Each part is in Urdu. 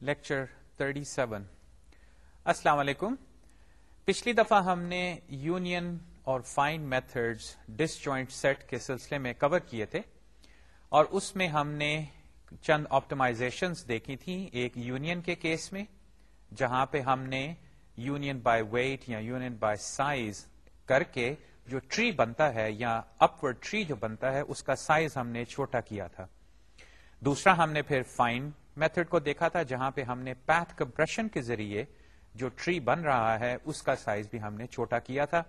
لیکچر 37 السلام علیکم۔ پچھلی دفعہ ہم نے یونین اور find methods disjoint set کے سلسلے میں کور کیے تھے اور اس میں ہم نے چند آپٹمائزیشنز دیکھی تھیں ایک یونین کے کیس میں، جہاں پہ ہم نے یونین بائی ویٹ یا یونین بائی سائز کر کے جو ٹری بنتا ہے یا اپورڈ ٹری جو بنتا ہے، اس کا سائز ہم نے چھوٹا کیا تھا۔ دوسرا ہم نے پھر فائن میتھڈ کو دیکھا تھا جہاں پہ ہم نے پیتھ کمپریشن کے ذریعے جو ٹری بن رہا ہے، اس کا سائز بھی ہم نے چھوٹا کیا تھا۔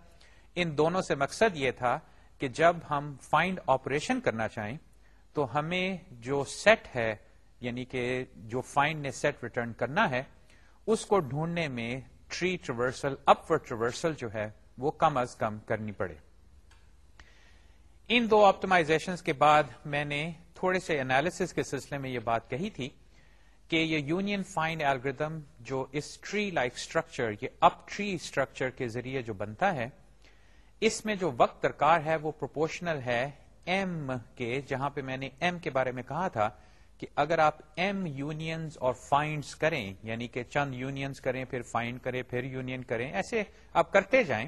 ان دونوں سے مقصد یہ تھا کہ جب ہم فائنڈ آپریشن کرنا چاہیں، تو ہمیں جو سیٹ ہے یعنی کہ جو فائنڈ نے سیٹ ریٹرن کرنا ہے، اس کو ڈھونڈنے میں ٹری ٹریورسل اپورڈ ٹریورسل جو ہے، وہ کم از کم کرنی پڑے۔ ان دو آپٹمائزیشن کے بعد میں نے تھوڑے سے انالیس کے سلسلے میں یہ بات کہی تھی کہ یہ یونین فائن الگریدم جو اس ٹری لائک اسٹرکچر یہ اپ ٹری اسٹرکچر کے ذریعے جو بنتا ہے، اس میں جو وقت درکار ہے وہ پروپورشنل ہے ایم کے، جہاں پہ میں نے ایم کے بارے میں کہا تھا کہ اگر آپ ایم یونینز اور فائنڈس کریں یعنی کہ چند یونینز کریں، پھر فائنڈ کریں، پھر یونین کریں، ایسے آپ کرتے جائیں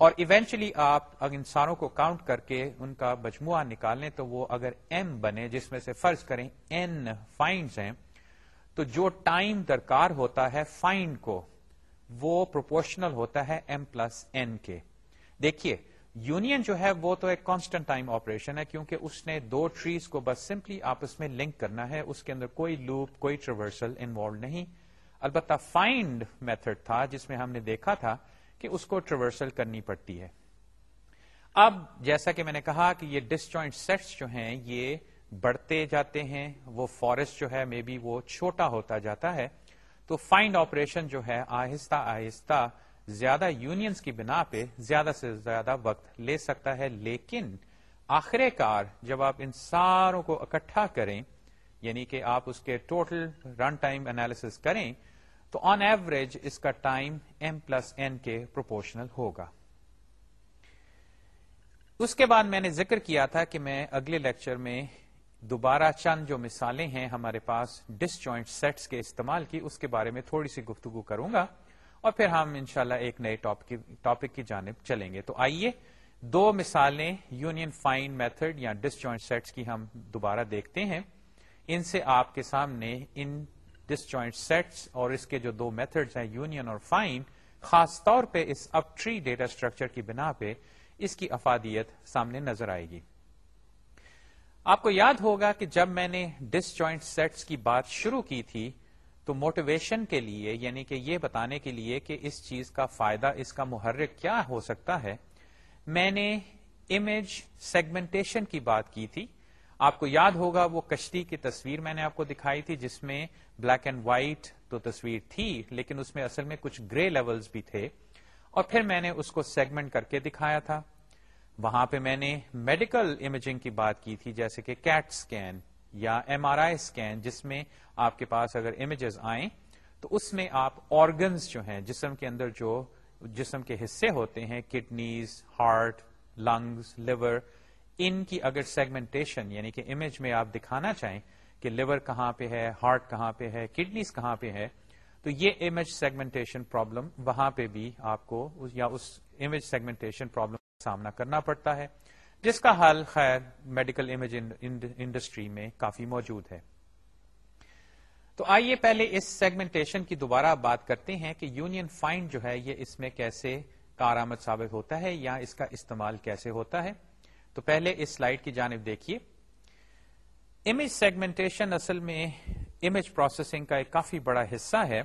اور ایونچلی آپ اگر ان ساروں کو کاؤنٹ کر کے ان کا مجموعہ نکالیں تو وہ اگر ایم بنے، جس میں سے فرض کریں این فائنڈز ہیں تو جو ٹائم درکار ہوتا ہے فائنڈ کو، وہ پروپورشنل ہوتا ہے ایم پلس این کے۔ دیکھیے یونین جو ہے وہ تو ایک کانسٹنٹ ٹائم آپریشن ہے، کیونکہ اس نے دو ٹریز کو بس سمپلی آپس میں لنک کرنا ہے، اس کے اندر کوئی لوپ کوئی ٹریورسل انوالو نہیں۔ البتہ فائنڈ میتھڈ تھا، جس میں ہم نے دیکھا تھا کہ اس کو ٹریورسل کرنی پڑتی ہے۔ اب جیسا کہ میں نے کہا کہ یہ ڈس جوائنٹ سیٹس جو ہیں، یہ بڑھتے جاتے ہیں، وہ فارسٹ جو ہے مے بی وہ چھوٹا ہوتا جاتا ہے، تو فائنڈ آپریشن جو ہے، آہستہ آہستہ زیادہ یونینز کی بنا پہ زیادہ سے زیادہ وقت لے سکتا ہے۔ لیکن آخر کار جب آپ ان ساروں کو اکٹھا کریں یعنی کہ آپ اس کے ٹوٹل رن ٹائم انالیس کریں، تو آن ایوریج اس کا ٹائم ایم پلس این کے پروپورشنل ہوگا۔ اس کے بعد میں نے ذکر کیا تھا کہ میں اگلے لیکچر میں دوبارہ چند جو مثالیں ہیں ہمارے پاس ڈس جوائنٹ سیٹس کے استعمال کی، اس کے بارے میں تھوڑی سی گفتگو کروں گا اور پھر ہم انشاءاللہ ایک نئے ٹاپک کی جانب چلیں گے۔ تو آئیے دو مثالیں یونین فائن میتھڈ یا ڈس جوائنٹ سیٹس کی ہم دوبارہ دیکھتے ہیں۔ ان سے آپ کے سامنے ان ڈس جوائنٹ سیٹس اور اس کے جو دو میتھڈز ہیں یونین اور فائن خاص طور پہ اس اپ ٹری ڈیٹا اسٹرکچر کی بنا پہ اس کی افادیت سامنے نظر آئے گی۔ آپ کو یاد ہوگا کہ جب میں نے ڈس جوائنٹ سیٹس کی بات شروع کی تھی، تو موٹیویشن کے لیے یعنی کہ یہ بتانے کے لیے کہ اس چیز کا فائدہ، اس کا محرک کیا ہو سکتا ہے، میں نے امیج سیگمنٹیشن کی بات کی تھی۔ آپ کو یاد ہوگا وہ کشتی کی تصویر میں نے آپ کو دکھائی تھی، جس میں بلیک اینڈ وائٹ تو تصویر تھی، لیکن اس میں اصل میں کچھ گرے لیولز بھی تھے۔ اور پھر میں نے اس کو سیگمنٹ کر کے دکھایا تھا۔ وہاں پہ میں نے میڈیکل امیجنگ کی بات کی تھی، جیسے کہ کیٹ اسکین یا ایم آر آئی اسکین جس میں آپ کے پاس اگر امیجز آئیں تو اس میں آپ آرگنز جو ہیں، جسم کے اندر جو جسم کے حصے ہوتے ہیں کڈنیز ہارٹ لنگز لیور ان کی اگر سیگمنٹیشن یعنی کہ امیج میں آپ دکھانا چاہیں کہ لیور کہاں پہ ہے ہارٹ کہاں پہ ہے کڈنیز کہاں پہ ہے، تو یہ امیج سیگمنٹیشن پرابلم وہاں پہ بھی آپ کو یا اس امیج سیگمنٹیشن پرابلم سامنا کرنا پڑتا ہے، جس کا حل خیر میڈیکل امیج انڈسٹری میں کافی موجود ہے۔ تو آئیے پہلے اس سیگمنٹیشن کی دوبارہ بات کرتے ہیں کہ یونین فائنڈ جو ہے، یہ اس میں کیسے کارآمد ثابت ہوتا ہے یا اس کا استعمال کیسے ہوتا ہے۔ تو پہلے اس سلائڈ کی جانب دیکھیے۔ امیج سیگمنٹیشن اصل میں امیج پروسیسنگ کا ایک کافی بڑا حصہ ہے۔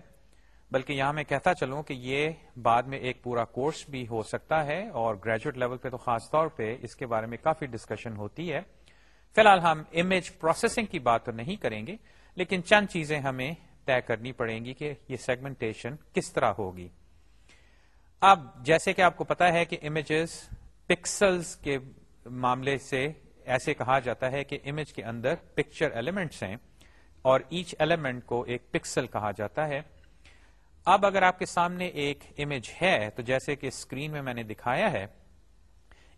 بلکہ یہاں میں کہتا چلوں کہ یہ بعد میں ایک پورا کورس بھی ہو سکتا ہے اور گریجویٹ لیول پہ تو خاص طور پہ اس کے بارے میں کافی ڈسکشن ہوتی ہے۔ فی الحال ہم امیج پروسیسنگ کی بات تو نہیں کریں گے، لیکن چند چیزیں ہمیں طے کرنی پڑیں گی کہ یہ سیگمنٹیشن کس طرح ہوگی۔ اب جیسے کہ آپ کو پتا ہے کہ امیجز پکسلز کے معاملے سے ایسے کہا جاتا ہے کہ امیج کے اندر پکچر ایلیمنٹس ہیں اور ایچ ایلیمنٹ کو ایک پکسل کہا جاتا ہے۔ اب اگر آپ کے سامنے ایک امیج ہے تو جیسے کہ اسکرین میں میں نے دکھایا ہے،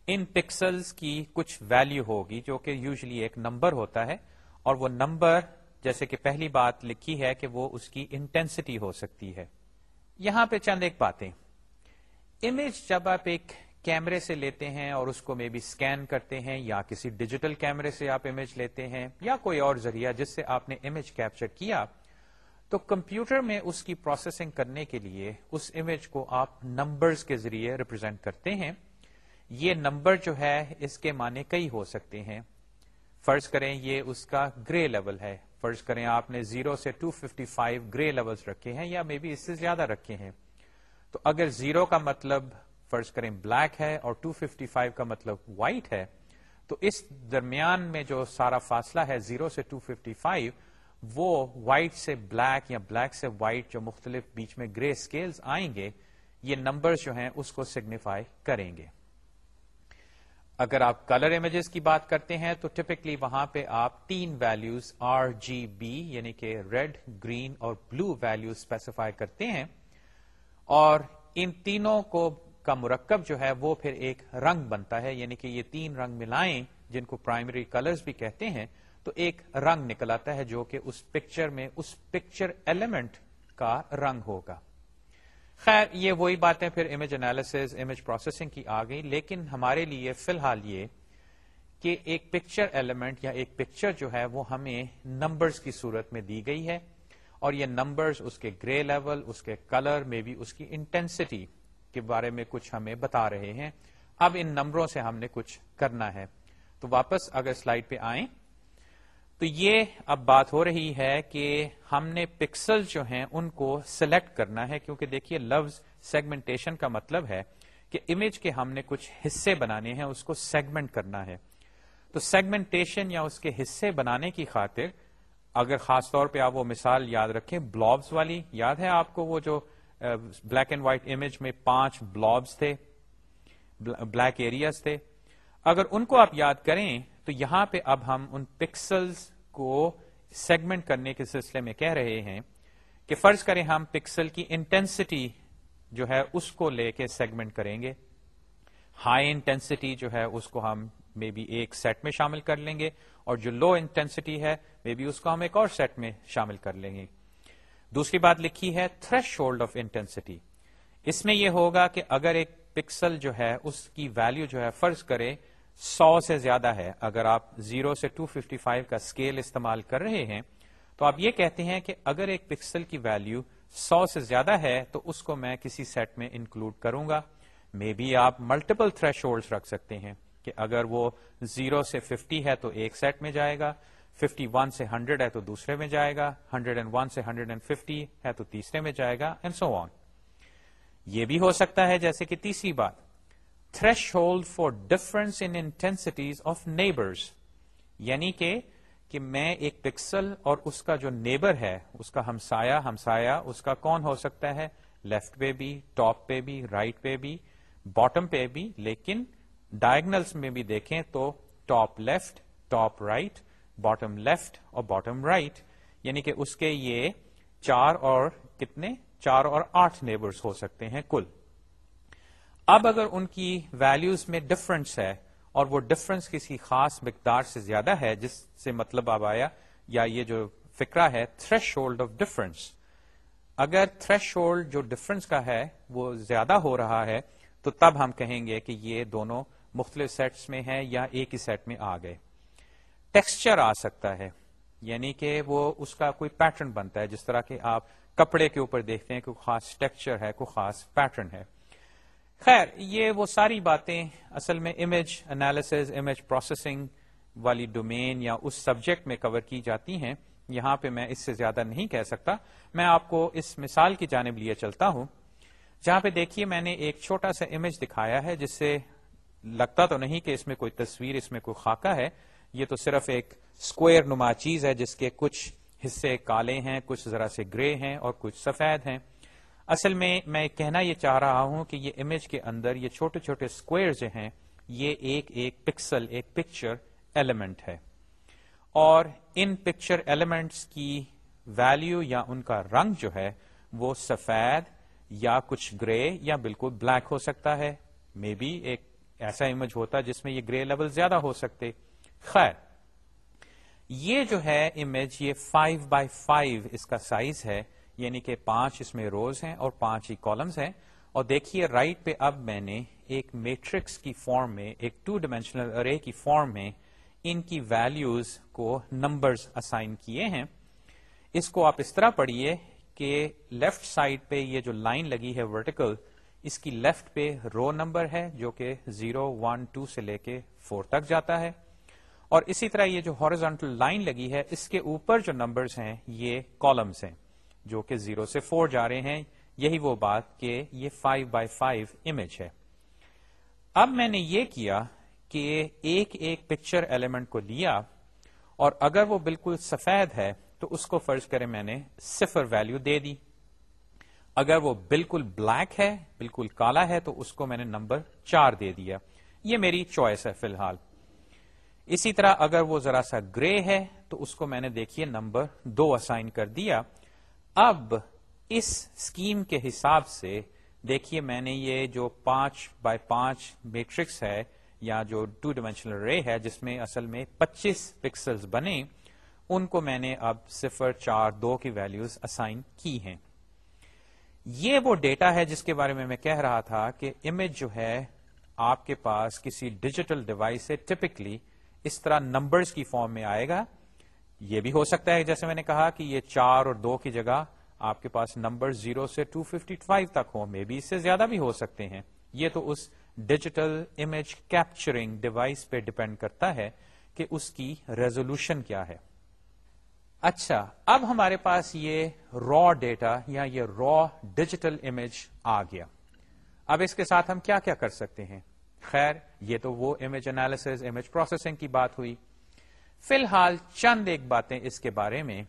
ان پکسلز کی کچھ ویلو ہوگی جو کہ یوزلی ایک نمبر ہوتا ہے اور وہ نمبر جیسے کہ پہلی بات لکھی ہے کہ وہ اس کی انٹینسٹی ہو سکتی ہے۔ یہاں پہ چند ایک باتیں۔ امیج جب آپ ایک کیمرے سے لیتے ہیں اور اس کو مے بی اسکین کرتے ہیں یا کسی ڈیجیٹل کیمرے سے آپ امیج لیتے ہیں یا کوئی اور ذریعہ جس سے آپ نے امیج کیپچر کیا تو کمپیوٹر میں اس کی پروسیسنگ کرنے کے لیے اس امیج کو آپ نمبرز کے ذریعے ریپرزینٹ کرتے ہیں۔ یہ نمبر جو ہے، اس کے معنی کئی ہو سکتے ہیں۔ فرض کریں یہ اس کا گرے لیول ہے۔ فرض کریں آپ نے زیرو سے 255 گرے لیولز رکھے ہیں یا مے بی اس سے زیادہ رکھے ہیں۔ تو اگر زیرو کا مطلب فرض کریں بلیک ہے اور 255 کا مطلب وائٹ ہے، تو اس درمیان میں جو سارا فاصلہ ہے زیرو سے 255 وہ وائٹ سے بلیک یا بلیک سے وائٹ جو مختلف بیچ میں گرے اسکیلز آئیں گے، یہ نمبر جو ہیں اس کو سگنیفائی کریں گے۔ اگر آپ کلر امیجز کی بات کرتے ہیں، تو ٹپکلی وہاں پہ آپ تین ویلوز آر جی بی یعنی کہ ریڈ گرین اور بلو ویلو اسپیسیفائی کرتے ہیں۔ اور ان تینوں کو کا مرکب جو ہے، وہ پھر ایک رنگ بنتا ہے یعنی کہ یہ تین رنگ ملائیں جن کو پرائمری کلرز بھی کہتے ہیں۔ تو ایک رنگ نکل آتا ہے جو کہ اس پکچر میں، اس پکچر ایلیمنٹ کا رنگ ہوگا۔ خیر، یہ وہی باتیں پھر امیج انالیس امیج پروسیسنگ کی آ گئی لیکن ہمارے لیے فی الحال یہ کہ ایک پکچر ایلیمنٹ یا ایک پکچر جو ہے وہ ہمیں نمبرز کی صورت میں دی گئی ہے۔ اور یہ نمبرز اس کے گرے لیول اس کے کلر میں بھی اس کی انٹینسٹی کے بارے میں کچھ ہمیں بتا رہے ہیں۔ اب ان نمبروں سے ہم نے کچھ کرنا ہے۔ تو واپس اگر سلائڈ پہ آئیں۔ تو یہ اب بات ہو رہی ہے کہ ہم نے پکسل جو ہیں ان کو سلیکٹ کرنا ہے، کیونکہ دیکھیے لفظ سیگمنٹیشن کا مطلب ہے کہ امیج کے ہم نے کچھ حصے بنانے ہیں، اس کو سیگمنٹ کرنا ہے۔ تو سیگمنٹیشن یا اس کے حصے بنانے کی خاطر، اگر خاص طور پہ آپ وہ مثال یاد رکھیں بلابس والی، یاد ہے آپ کو وہ جو بلیک اینڈ وائٹ امیج میں پانچ بلابس تھے بلیک ایریاز تھے۔ اگر ان کو آپ یاد کریں تو یہاں پہ اب ہم ان پکسلز کو سیگمنٹ کرنے کے سلسلے میں کہہ رہے ہیں کہ فرض کریں ہم پکسل کی انٹینسٹی جو ہے اس کو لے کے سیگمنٹ کریں گے۔ ہائی انٹینسٹی جو ہے اس کو ہم مے بی ایک سیٹ میں شامل کر لیں گے اور جو لو انٹینسٹی ہے مے بی اس کو ہم ایک اور سیٹ میں شامل کر لیں گے۔ دوسری بات لکھی ہے تھریش ہولڈ آف انٹینسٹی اس میں یہ ہوگا کہ اگر ایک پکسل جو ہے اس کی ویلو جو ہے فرض کرے سو سے زیادہ ہے۔ اگر آپ زیرو سے ٹو ففٹی فائیو کا اسکیل استعمال کر رہے ہیں، تو آپ یہ کہتے ہیں کہ اگر ایک پکسل کی ویلو سو سے زیادہ ہے، تو اس کو میں کسی سیٹ میں انکلوڈ کروں گا۔ مے بی آپ ملٹیپل تھریش ہولڈ رکھ سکتے ہیں کہ اگر وہ زیرو سے ففٹی ہے، تو ایک سیٹ میں جائے گا۔ ففٹی ون سے ہنڈریڈ ہے، تو دوسرے میں جائے گا۔ ہنڈریڈ اینڈ ون سے ہنڈریڈ اینڈ ففٹی ہے، تو تیسرے میں جائے گا اینڈ سو آن یہ بھی ہو سکتا ہے جیسے کہ تیسری بات۔ Threshold for difference intensities of neighbours یعنی کہ کہ میں ایک پکسل اور اس کا جو نیبر ہے، اس کا ہمسایا ہمسایا اس کا کون ہو سکتا ہے؟ لیفٹ پہ بھی ٹاپ پہ بھی رائٹ right پہ بھی باٹم پہ بھی. لیکن ڈائگنلس میں بھی دیکھیں تو top left top right bottom left اور باٹم رائٹ یعنی کہ اس کے یہ چار اور کتنے؟ چار اور آٹھ نیبرز ہو سکتے ہیں کل. اب اگر ان کی ویلوز میں ڈفرنس ہے اور وہ ڈفرنس کسی خاص مقدار سے زیادہ ہے، جس سے مطلب اب آیا، یا یہ جو فکرہ ہے تھریش ہولڈ آف ڈفرنس اگر تھریش ہولڈ جو ڈفرنس کا ہے وہ زیادہ ہو رہا ہے، تو تب ہم کہیں گے کہ یہ دونوں مختلف سیٹس میں ہیں یا ایک ہی سیٹ میں آ گئے۔ ٹیکسچر آ سکتا ہے یعنی کہ وہ اس کا کوئی پیٹرن بنتا ہے، جس طرح کہ آپ کپڑے کے اوپر دیکھتے ہیں، کوئی خاص ٹیکسچر ہے، کوئی خاص پیٹرن ہے۔ خیر، یہ وہ ساری باتیں اصل میں امیج انالیس امیج پروسیسنگ والی ڈومین یا اس سبجیکٹ میں کور کی جاتی ہیں۔ یہاں پہ میں اس سے زیادہ نہیں کہہ سکتا۔ میں آپ کو اس مثال کی جانب لیے چلتا ہوں۔ جہاں پہ دیکھیے میں نے ایک چھوٹا سا امیج دکھایا ہے، جس سے لگتا تو نہیں کہ اس میں کوئی تصویر، اس میں کوئی خاکہ ہے۔ یہ تو صرف ایک اسکوئر نما چیز ہے، جس کے کچھ حصے کالے ہیں، کچھ ذرا سے گرے ہیں اور کچھ سفید ہیں۔ اصل میں میں کہنا یہ چاہ رہا ہوں کہ یہ امیج کے اندر یہ چھوٹے چھوٹے اسکوئر جو ہیں، یہ ایک ایک پکسل ایک پکچر ایلیمنٹ ہے۔ اور ان پکچر ایلیمنٹس کی ویلیو یا ان کا رنگ جو ہے، وہ سفید یا کچھ گرے یا بالکل بلیک ہو سکتا ہے۔ مے بی ایک ایسا امیج ہوتا جس میں یہ گرے لیول زیادہ ہو سکتے۔ خیر، یہ جو ہے امیج یہ 5 بائی 5 اس کا سائز ہے۔ یعنی کہ پانچ اس میں روز ہیں اور پانچ ہی کالمز ہیں۔ اور دیکھیے رائٹ پہ اب میں نے ایک میٹرکس کی فارم میں، ایک ٹو ڈائمینشنل ارے کی فارم میں ان کی ویلیوز کو نمبرز اسائن کیے ہیں۔ اس کو آپ اس طرح پڑھیے کہ لیفٹ سائڈ پہ یہ جو لائن لگی ہے ورٹیکل اس کی لیفٹ پہ رو نمبر ہے جو کہ زیرو ون ٹو سے لے کے فور تک جاتا ہے۔ اور اسی طرح یہ جو ہارزونٹل لائن لگی ہے، اس کے اوپر جو نمبرز ہیں، یہ کالمس ہیں۔ جو کہ زیرو سے فور جا رہے ہیں، یہی وہ بات کہ یہ فائیو بائی فائیو امیج ہے۔ اب میں نے یہ کیا کہ ایک ایک پکچر ایلیمنٹ کو لیا اور اگر وہ بالکل سفید ہے تو اس کو فرض کرے میں نے صفر ویلو دے دی۔ اگر وہ بالکل بلیک ہے، بالکل کالا ہے تو اس کو میں نے نمبر چار دے دیا۔ یہ میری چوائس ہے فی الحال۔ اسی طرح اگر وہ ذرا سا گرے ہے تو اس کو میں نے دیکھیے نمبر دو اسائن کر دیا۔ اب اس اسکیم کے حساب سے دیکھیے میں نے یہ جو پانچ بائی پانچ میٹرکس ہے یا جو ٹو ڈائمینشنل رے ہے جس میں اصل میں پچیس پکسلز بنے، ان کو میں نے اب صفر، چار، دو کی ویلیوز اسائن کی ہیں۔ یہ وہ ڈیٹا ہے جس کے بارے میں میں کہہ رہا تھا کہ امیج جو ہے آپ کے پاس کسی ڈیجیٹل ڈیوائس سے ٹپکلی اس طرح نمبرز کی فارم میں آئے گا۔ یہ بھی ہو سکتا ہے، جیسے میں نے کہا کہ یہ چار اور دو کی جگہ آپ کے پاس نمبر زیرو سے ٹو ففٹی فائیو تک ہو مے بی اس سے زیادہ بھی ہو سکتے ہیں۔ یہ تو اس ڈیجیٹل امیج کیپچرنگ ڈیوائس پہ ڈپینڈ کرتا ہے کہ اس کی ریزولوشن کیا ہے۔ اچھا اب ہمارے پاس یہ را ڈیٹا یا یہ را ڈیجیٹل امیج آ گیا۔ اب اس کے ساتھ ہم کیا کیا کر سکتے ہیں؟ خیر، یہ تو وہ امیج انالیس امیج پروسیسنگ کی بات ہوئی۔ فی الحال چند ایک باتیں اس کے بارے میں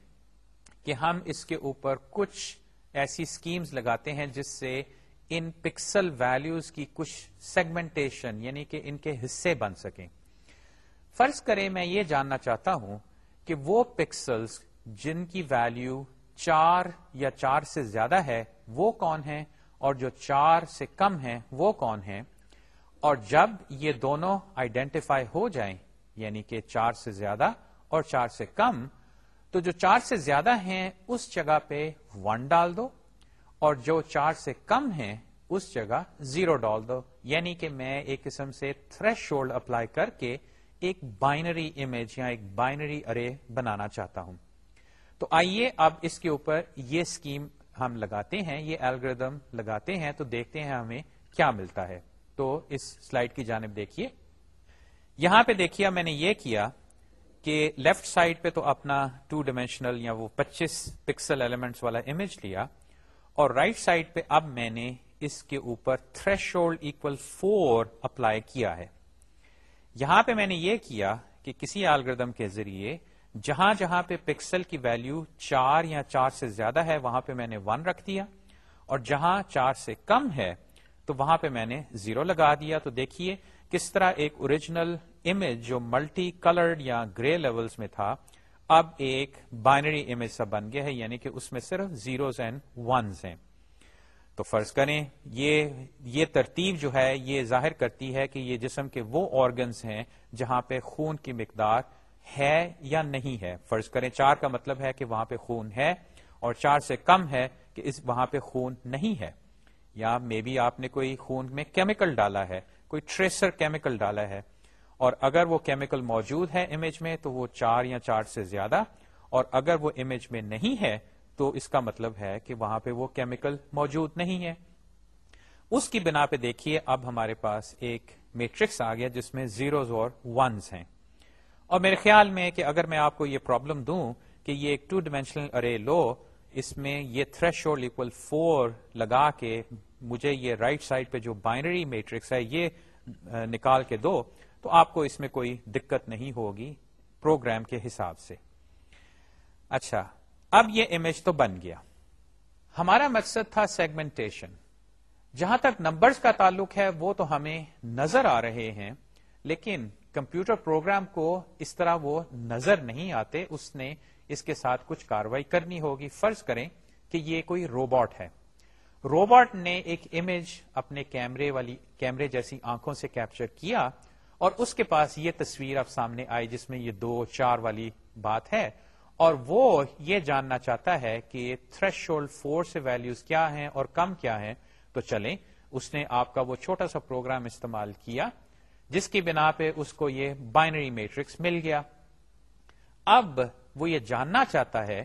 کہ ہم اس کے اوپر کچھ ایسی اسکیمز لگاتے ہیں جس سے ان پکسل ویلوز کی کچھ سیگمنٹیشن یعنی کہ ان کے حصے بن سکیں۔ فرض کریں میں یہ جاننا چاہتا ہوں کہ وہ پکسلز جن کی ویلو چار یا چار سے زیادہ ہے، وہ کون ہیں؟ اور جو چار سے کم ہیں، وہ کون ہیں؟ اور جب یہ دونوں آئیڈینٹیفائی ہو جائیں یعنی کہ چار سے زیادہ اور چار سے کم، تو جو چار سے زیادہ ہیں اس جگہ پہ ون ڈال دو اور جو چار سے کم ہیں اس جگہ زیرو ڈال دو۔ یعنی کہ میں ایک قسم سے تھریش شولڈ اپلائی کر کے ایک بائنری امیج یا ایک بائنری ارے بنانا چاہتا ہوں۔ تو آئیے اب اس کے اوپر یہ اسکیم ہم لگاتے ہیں، یہ الگریدم لگاتے ہیں، تو دیکھتے ہیں ہمیں کیا ملتا ہے۔ تو اس سلائڈ کی جانب دیکھیے۔ یہاں پہ دیکھیے میں نے یہ کیا کہ لیفٹ سائڈ پہ تو اپنا ٹو ڈائمینشنل یا وہ پچیس پکسل ایلیمنٹس والا امیج لیا اور رائٹ right سائڈ پہ اب میں نے اس کے اوپر threshold equal four apply کیا ہے۔ یہاں پہ میں نے یہ کیا کہ کسی آلگردم کے ذریعے جہاں جہاں پہ پکسل کی ویلو چار یا چار سے زیادہ ہے، وہاں پہ میں نے ون رکھ دیا اور جہاں چار سے کم ہے، تو وہاں پہ میں نے زیرو لگا دیا۔ تو دیکھیے کس طرح ایک اوریجنل امیج جو ملٹی کلرڈ یا گرے لیولز میں تھا، اب ایک بائنری امیج سا بن گیا ہے یعنی کہ اس میں صرف زیروز اینڈ ونز ہیں۔ تو فرض کریں، یہ یہ ترتیب جو ہے، یہ ظاہر کرتی ہے کہ یہ جسم کے وہ آرگنس ہیں جہاں پہ خون کی مقدار ہے یا نہیں ہے۔ فرض کریں، چار کا مطلب ہے کہ وہاں پہ خون ہے اور چار سے کم ہے کہ اس وہاں پہ خون نہیں ہے۔ یا مے بی آپ نے کوئی خون میں کیمیکل ڈالا ہے، کوئی ٹریسر کیمیکل ڈالا ہے۔ اور اگر وہ کیمیکل موجود ہے امیج میں تو وہ چار یا چار سے زیادہ، اور اگر وہ امیج میں نہیں ہے تو اس کا مطلب ہے کہ وہاں پہ وہ کیمیکل موجود نہیں ہے۔ اس کی بنا پہ دیکھیے، اب ہمارے پاس ایک میٹرکس آ گیا جس میں زیروز اور ونز ہیں۔ اور میرے خیال میں کہ اگر میں آپ کو یہ پرابلم دوں کہ یہ ایک ٹو ڈائمینشنل ارے لو، اس میں یہ تھریش ہولڈ اکول فور لگا کے مجھے یہ رائٹ right سائڈ پہ جو بائنری میٹرکس ہے یہ نکال کے دو۔ تو آپ کو اس میں کوئی دقت نہیں ہوگی پروگرام کے حساب سے۔ اچھا اب یہ امیج تو بن گیا۔ ہمارا مقصد تھا سیگمنٹیشن جہاں تک نمبرز کا تعلق ہے، وہ تو ہمیں نظر آ رہے ہیں، لیکن کمپیوٹر پروگرام کو اس طرح وہ نظر نہیں آتے۔ اس نے اس کے ساتھ کچھ کاروائی کرنی ہوگی۔ فرض کریں کہ یہ کوئی روبوٹ ہے۔ روبوٹ نے ایک امیج اپنے کیمرے والی کیمرے جیسی آنکھوں سے کیپچر کیا۔ اور اس کے پاس یہ تصویر اب سامنے آئی جس میں یہ دو چار والی بات ہے اور وہ یہ جاننا چاہتا ہے کہ تھریش ہولڈ فور سے ویلوز کیا ہیں اور کم کیا ہیں۔ تو چلیں، اس نے آپ کا وہ چھوٹا سا پروگرام استعمال کیا، جس کی بنا پہ اس کو یہ بائنری میٹرکس مل گیا۔ اب وہ یہ جاننا چاہتا ہے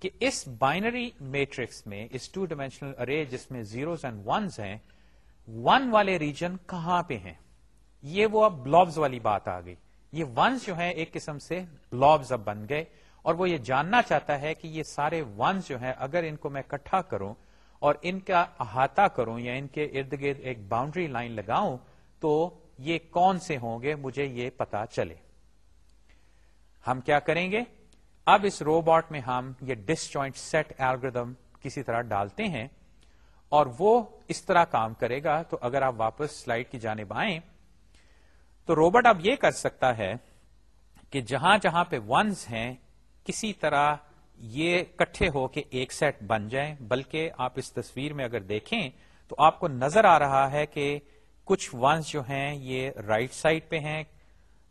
کہ اس بائنری میٹرکس میں، اس ٹو ڈائمینشنل ارے جس میں زیروز اینڈ ونز ہیں ون والے ریجن کہاں پہ ہیں؟ یہ وہ اب بلابز والی بات آ گئی۔ یہ ونز جو ہیں ایک قسم سے بلابز اب بن گئے اور وہ یہ جاننا چاہتا ہے کہ یہ سارے ونز جو ہیں اگر ان کو میں کٹھا کروں اور ان کا احاطہ کروں یا ان کے ارد گرد ایک باؤنڈری لائن لگاؤں تو یہ کون سے ہوں گے مجھے یہ پتا چلے۔ ہم کیا کریں گے؟ اب اس روبوٹ میں ہم یہ ڈس جوائنٹ سیٹ ایلگردم کسی طرح ڈالتے ہیں اور وہ اس طرح کام کرے گا تو اگر آپ واپس سلائڈ کی جانب آئیں تو روبوٹ اب یہ کر سکتا ہے کہ جہاں جہاں پہ ونز ہیں، کسی طرح یہ کٹھے ہو کے ایک سیٹ بن جائیں۔ بلکہ آپ اس تصویر میں اگر دیکھیں تو آپ کو نظر آ رہا ہے کہ کچھ ونس جو ہیں، یہ رائٹ right سائڈ پہ ہیں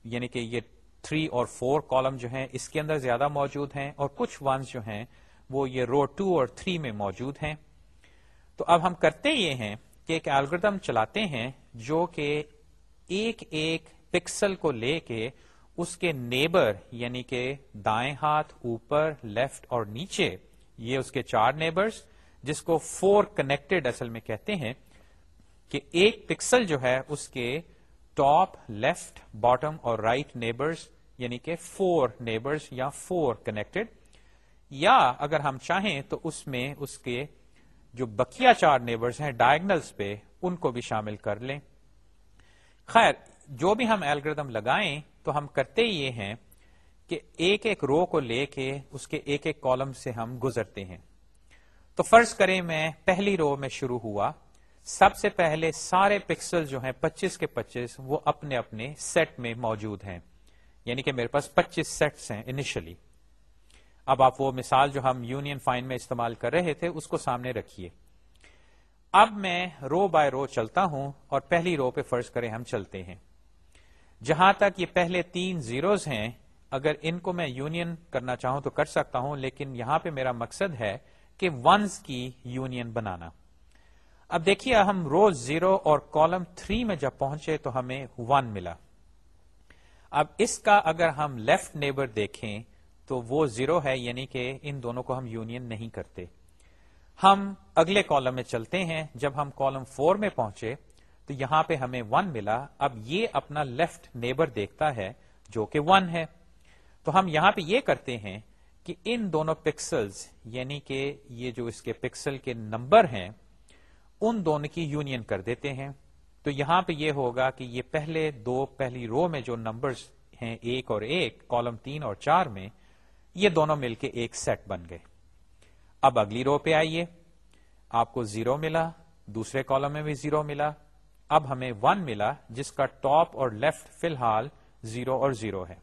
یعنی کہ یہ تھری اور فور کالم جو ہیں، اس کے اندر زیادہ موجود ہیں۔ اور کچھ ونس جو ہیں، وہ یہ رو ٹو اور تھری میں موجود ہیں۔ تو اب ہم کرتے یہ ہیں کہ ایک الگردم چلاتے ہیں جو کہ ایک ایک پکسل کو لے کے اس کے نیبر یعنی کہ دائیں ہاتھ، اوپر، لیفٹ اور نیچے، یہ اس کے چار نیبرز، جس کو فور کنیکٹڈ اصل میں کہتے ہیں، کہ ایک پکسل جو ہے اس کے ٹاپ، لیفٹ، باٹم اور رائٹ نیبرز یعنی کہ فور نیبرز یا فور کنیکٹڈ، یا اگر ہم چاہیں تو اس میں اس کے جو بکیا چار نیبرز ہیں ڈائگنلز پہ، ان کو بھی شامل کر لیں۔ خیر، جو بھی ہم ایلگردم لگائیں، تو ہم کرتے یہ ہیں کہ ایک ایک رو کو لے کے اس کے ایک ایک کالم سے ہم گزرتے ہیں۔ تو فرض کریں میں پہلی رو میں شروع ہوا۔ سب سے پہلے سارے پکسل جو ہیں، پچیس کے پچیس، وہ اپنے اپنے سیٹ میں موجود ہیں۔ یعنی کہ میرے پاس پچیس سیٹس ہیں انیشلی اب آپ وہ مثال جو ہم یونین فائن میں استعمال کر رہے تھے، اس کو سامنے رکھیے۔ اب میں رو بائی رو چلتا ہوں اور پہلی رو پہ فرض کریں ہم چلتے ہیں۔ جہاں تک یہ پہلے تین زیروز ہیں، اگر ان کو میں یونین کرنا چاہوں تو کر سکتا ہوں، لیکن یہاں پہ میرا مقصد ہے کہ ونز کی یونین بنانا۔ اب دیکھیے، ہم روز زیرو اور کالم تھری میں جب پہنچے تو ہمیں ون ملا۔ اب اس کا اگر ہم لیفٹ نیبر دیکھیں تو وہ زیرو ہے یعنی کہ ان دونوں کو ہم یونین نہیں کرتے۔ ہم اگلے کالم میں چلتے ہیں۔ جب ہم کالم فور میں پہنچے، تو یہاں پہ ہمیں ون ملا۔ اب یہ اپنا لیفٹ نیبر دیکھتا ہے، جو کہ ون ہے۔ تو ہم یہاں پہ یہ کرتے ہیں کہ ان دونوں پکسلز یعنی کہ یہ جو اس کے پکسل کے نمبر ہیں، ان دونوں کی یونین کر دیتے ہیں۔ تو یہاں پہ یہ ہوگا کہ یہ پہلے دو، پہلی رو میں جو نمبرز ہیں، ایک اور ایک کالم تین اور چار میں، یہ دونوں مل کے ایک سیٹ بن گئے۔ اب اگلی رو پہ آئیے۔ آپ کو زیرو ملا، دوسرے کالم میں بھی زیرو ملا۔ اب ہمیں ون ملا، جس کا ٹاپ اور لیفٹ فی الحال زیرو اور زیرو ہے۔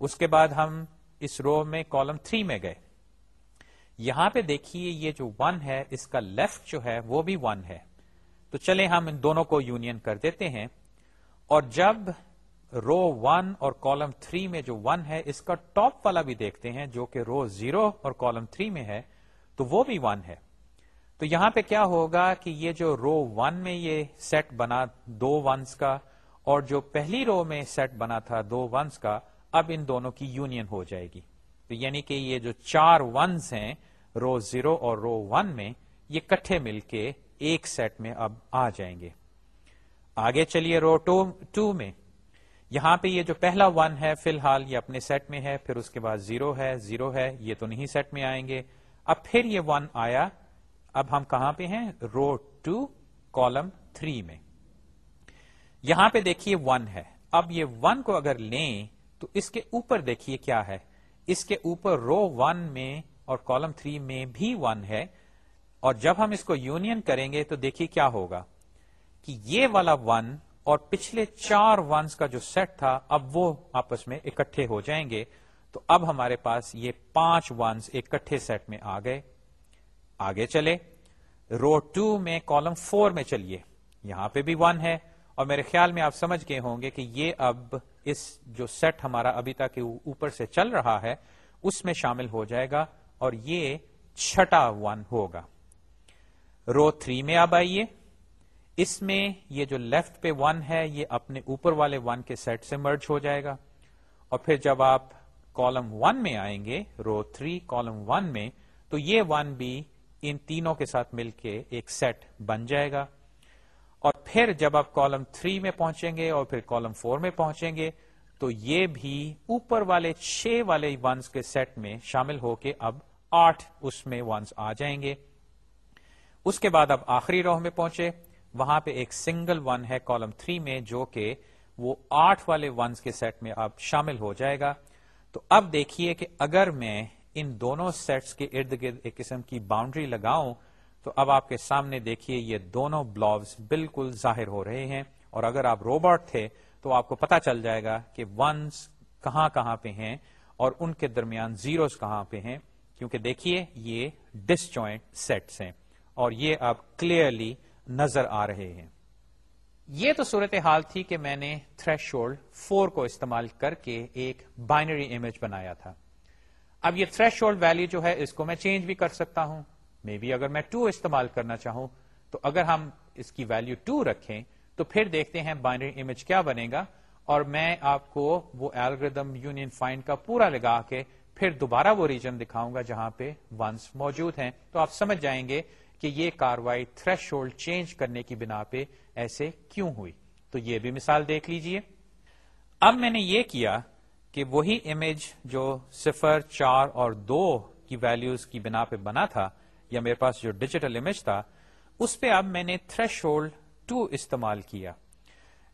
اس کے بعد ہم اس رو میں کالم تھری میں گئے۔ یہاں پہ دیکھیے، یہ جو ون ہے، اس کا لیفٹ جو ہے، وہ بھی ون ہے۔ تو چلے ہم ان دونوں کو یونین کر دیتے ہیں۔ اور جب رو ون اور کالم تھری میں جو ون ہے، اس کا ٹاپ والا بھی دیکھتے ہیں، جو کہ رو زیرو اور کالم تھری میں ہے۔ تو وہ بھی ون ہے۔ تو یہاں پہ کیا ہوگا کہ یہ جو رو ون میں یہ سیٹ بنا دو ونس کا اور جو پہلی رو میں سیٹ بنا تھا دو ونس کا، اب ان دونوں کی یونین ہو جائے گی۔ تو یعنی کہ یہ جو چار ونس ہیں رو زیرو اور رو ون میں، یہ کٹھے مل کے ایک سیٹ میں اب آ جائیں گے۔ آگے چلیے رو ٹو ٹو میں۔ یہاں پہ یہ جو پہلا ون ہے، فی الحال یہ اپنے سیٹ میں ہے، پھر اس کے بعد زیرو ہے زیرو ہے، یہ تو نہیں سیٹ میں آئیں گے۔ اب پھر یہ ون آیا۔ اب ہم کہاں پہ ہیں؟ رو ٹو کالم تھری میں۔ یہاں پہ دیکھیے ون ہے۔ اب یہ ون کو اگر لیں تو اس کے اوپر دیکھیے کیا ہے۔ اس کے اوپر رو ون میں اور کالم تھری میں بھی ون ہے۔ اور جب ہم اس کو یونین کریں گے تو دیکھیے کیا ہوگا۔ کہ یہ والا ون اور پچھلے چار ونس کا جو سیٹ تھا، اب وہ آپس میں اکٹھے ہو جائیں گے۔ تو اب ہمارے پاس یہ پانچ ونس ایک کٹھے سیٹ میں آ گئے۔ آگے چلے۔ رو ٹو میں کالم فور میں چلیے۔ یہاں پہ بھی ون ہے۔ اور میرے خیال میں آپ سمجھ گئے ہوں گے کہ یہ اب اس جو سیٹ ہمارا ابھی تک اوپر سے چل رہا ہے، اس میں شامل ہو جائے گا اور یہ چھٹا ون ہوگا۔ رو تھری میں اب آئیے۔ اس میں یہ جو لیفٹ پہ ون ہے، یہ اپنے اوپر والے ون کے سیٹ سے مرج ہو جائے گا۔ اور پھر جب آپ کالم ون میں آئیں گے رو تھری کالم ون میں، تو یہ ون بھی ان تینوں کے ساتھ مل کے ایک سیٹ بن جائے گا۔ اور پھر جب آپ کالم تھری میں پہنچیں گے اور پھر کالم فور میں پہنچیں گے، تو یہ بھی اوپر والے چھ والے ونس کے سیٹ میں شامل ہو کے اب آٹھ اس میں ونس آ جائیں گے۔ اس کے بعد اب آخری روح میں پہنچے۔ وہاں پہ ایک سنگل ون ہے کالم تھری میں، جو کہ وہ آٹھ والے ونس کے سیٹ میں اب شامل ہو جائے گا۔ تو اب دیکھیے کہ اگر میں ان دونوں سیٹس کے ارد گرد ایک قسم کی باؤنڈری لگاؤں، تو اب آپ کے سامنے دیکھیے یہ دونوں بلاوز بالکل ظاہر ہو رہے ہیں۔ اور اگر آپ روبوٹ تھے، تو آپ کو پتا چل جائے گا کہ ونس کہاں کہاں پہ ہیں اور ان کے درمیان زیروز کہاں پہ ہیں، کیونکہ دیکھیے یہ ڈس جوائنٹ سیٹس ہیں اور یہ اب کلیئرلی نظر آ رہے ہیں۔ یہ تو صورت حال تھی کہ میں نے تھریش ہولڈ فور کو استعمال کر کے ایک بائنری امیج بنایا تھا۔ اب یہ تھریش ہولڈ ویلو جو ہے اس کو میں چینج بھی کر سکتا ہوں۔ مے بی اگر میں ٹو استعمال کرنا چاہوں تو اگر ہم اس کی ویلو ٹو رکھیں تو پھر دیکھتے ہیں بائنری امیج کیا بنے گا۔ اور میں آپ کو وہ ایلگردم یونین فائنڈ کا پورا لگا کے پھر دوبارہ وہ ریجن دکھاؤں گا جہاں پہ ونس موجود ہیں۔ تو آپ سمجھ جائیں گے کہ یہ کاروائی تھریش ہولڈ چینج کرنے کی بنا پہ ایسے کیوں ہوئی؟ تو یہ بھی مثال دیکھ لیجیے۔ اب میں نے یہ کیا کہ وہی امیج جو صفر، چار اور دو کی ویلیوز کی بنا پہ بنا تھا یا میرے پاس جو ڈیجیٹل امیج تھا، اس پہ اب میں نے تھریش ہولڈ ٹو استعمال کیا۔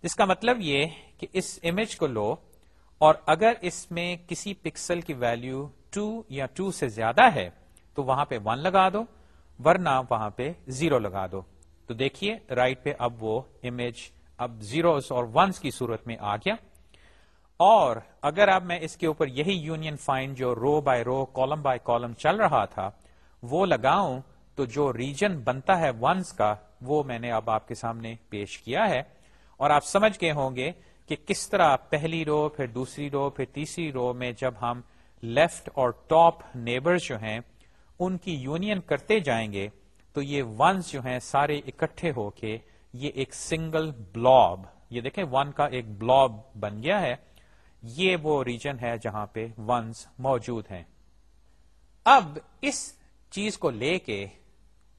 اس کا مطلب یہ کہ اس امیج کو لو اور اگر اس میں کسی پکسل کی ویلیو ٹو یا ٹو سے زیادہ ہے، تو وہاں پہ ون لگا دو۔ ورنہ وہاں پہ زیرو لگا دو۔ تو دیکھیے رائٹ پہ اب وہ امیج اب زیروز اور ونس کی صورت میں آ گیا۔ اور اگر اب میں اس کے اوپر یہی یونین فائن جو row by row column by column چل رہا تھا، وہ لگاؤں تو جو ریجن بنتا ہے ونس کا، وہ میں نے اب آپ کے سامنے پیش کیا ہے۔ اور آپ سمجھ گئے ہوں گے کہ کس طرح پہلی رو پھر دوسری رو پھر تیسری رو میں جب ہم لیفٹ اور ٹاپ نیبر جو ہیں ان کی یونین کرتے جائیں گے، تو یہ ونس جو ہیں سارے اکٹھے ہو کے یہ ایک سنگل بلاب یہ دیکھیں ون کا ایک بلاب بن گیا ہے، یہ وہ ریجن ہے جہاں پہ ونس موجود ہیں۔ اب اس چیز کو لے کے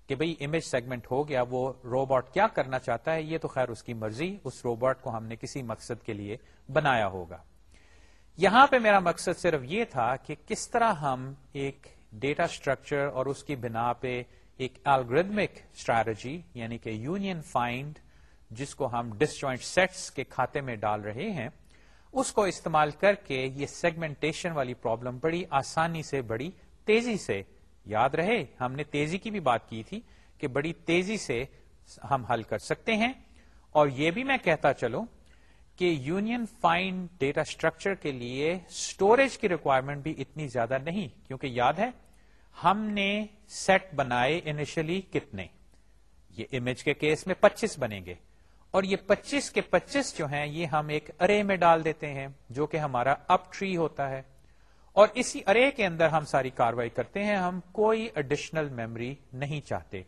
کہ بھئی امیج سیگمنٹ ہو گیا، وہ روبوٹ کیا کرنا چاہتا ہے، یہ تو خیر اس کی مرضی، اس روبوٹ کو ہم نے کسی مقصد کے لیے بنایا ہوگا۔ یہاں پہ میرا مقصد صرف یہ تھا کہ کس طرح ہم ایک ڈیٹا اسٹرکچر اور اس کی بنا پہ ایک الگریدمک اسٹریٹجی یعنی کہ یونین فائنڈ، جس کو ہم ڈس جوائنٹ سیٹس کے کھاتے میں ڈال رہے ہیں، اس کو استعمال کر کے یہ سیگمنٹیشن والی پرابلم بڑی آسانی سے، بڑی تیزی سے، یاد رہے، ہم نے تیزی کی بھی بات کی تھی کہ بڑی تیزی سے ہم حل کر سکتے ہیں۔ اور یہ بھی میں کہتا چلوں کہ یونین فائن ڈیٹا اسٹرکچر کے لیے اسٹوریج کی ریکوائرمنٹ بھی اتنی زیادہ نہیں، کیونکہ یاد ہے، ہم نے سیٹ بنائے انیشلی کتنے؟ یہ امیج کے کیس میں پچیس بنیں گے۔ اور یہ پچیس کے پچیس جو ہیں، یہ ہم ایک ارے میں ڈال دیتے ہیں، جو کہ ہمارا اپ ٹری ہوتا ہے۔ اور اسی ارے کے اندر ہم ساری کاروائی کرتے ہیں، ہم کوئی اڈیشنل میموری نہیں چاہتے۔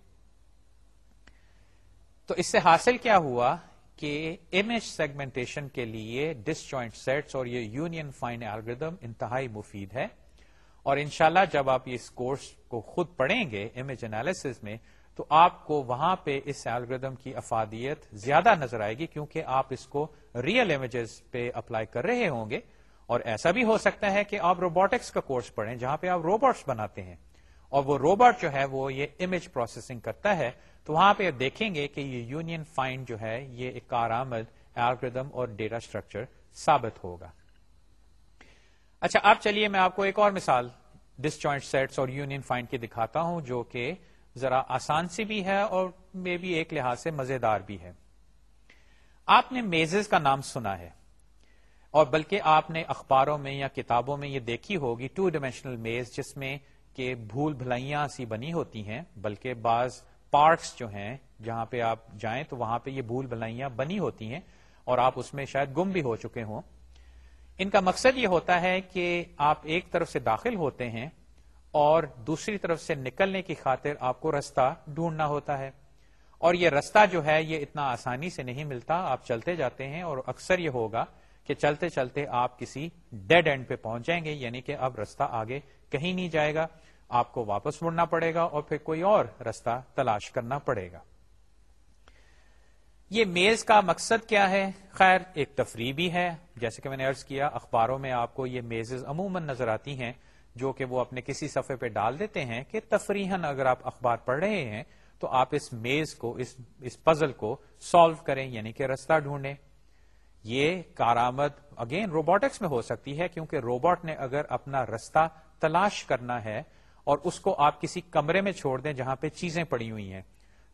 تو اس سے حاصل کیا ہوا؟ کہ امیج سیگمنٹیشن کے لیے ڈس جوائنٹ سیٹس اور یہ یونین فائن الگریدم انتہائی مفید ہے۔ اور انشاءاللہ جب آپ اس کورس کو خود پڑھیں گے امیج انالیس میں، تو آپ کو وہاں پہ اس الگریدم کی افادیت زیادہ نظر آئے گی کیونکہ آپ اس کو ریئل امیجز پہ اپلائی کر رہے ہوں گے۔ اور ایسا بھی ہو سکتا ہے کہ آپ روبوٹکس کا کورس پڑھیں جہاں پہ آپ روبوٹس بناتے ہیں۔ اور وہ روبوٹ جو ہے وہ یہ امیج پروسیسنگ کرتا ہے۔ تو وہاں پہ دیکھیں گے کہ یہ یونین فائنڈ جو ہے، یہ ایک کارآمد الگریدم اور ڈیٹا اسٹرکچر ثابت ہوگا۔ اچھا اب چلیے میں آپ کو ایک اور مثال ڈس جوائنٹ سیٹس اور یونین فائنڈ کی دکھاتا ہوں جو کہ ذرا آسان سی بھی ہے اور مے بھی ایک لحاظ سے مزیدار بھی ہے۔ آپ نے میزز کا نام سنا ہے اور بلکہ آپ نے اخباروں میں یا کتابوں میں یہ دیکھی ہوگی ٹو ڈائمینشنل میز جس میں کہ بھول بھلائیاں سی بنی ہوتی ہیں، بلکہ بعض پارکس جو ہیں، جہاں پہ آپ جائیں تو وہاں پہ یہ بھول بھلائیاں بنی ہوتی ہیں اور آپ اس میں شاید گم بھی ہو چکے ہوں۔ ان کا مقصد یہ ہوتا ہے کہ آپ ایک طرف سے داخل ہوتے ہیں اور دوسری طرف سے نکلنے کی خاطر آپ کو رستہ ڈھونڈنا ہوتا ہے۔ اور یہ رستہ جو ہے، یہ اتنا آسانی سے نہیں ملتا، آپ چلتے جاتے ہیں اور اکثر یہ ہوگا کہ چلتے چلتے آپ کسی ڈیڈ اینڈ پہ پہنچ جائیں گے یعنی کہ اب رستہ آگے کہیں نہیں جائے گا۔ آپ کو واپس مڑنا پڑے گا اور پھر کوئی اور رستہ تلاش کرنا پڑے گا۔ یہ میز کا مقصد کیا ہے؟ خیر، ایک تفریح بھی ہے۔ جیسے کہ میں نے ارض کیا، اخباروں میں آپ کو یہ میزز عموماً نظر آتی ہیں، جو کہ وہ اپنے کسی صفحے پہ ڈال دیتے ہیں کہ تفریحاً اگر آپ اخبار پڑھ رہے ہیں، تو آپ اس میز کو، اس اس پزل کو سالو کریں یعنی کہ رستہ ڈھونڈیں۔ یہ کارآمد اگین روبوٹکس میں ہو سکتی ہے، کیونکہ روبوٹ نے اگر اپنا رستہ تلاش کرنا ہے اور اس کو آپ کسی کمرے میں چھوڑ دیں جہاں پہ چیزیں پڑی ہوئی ہیں۔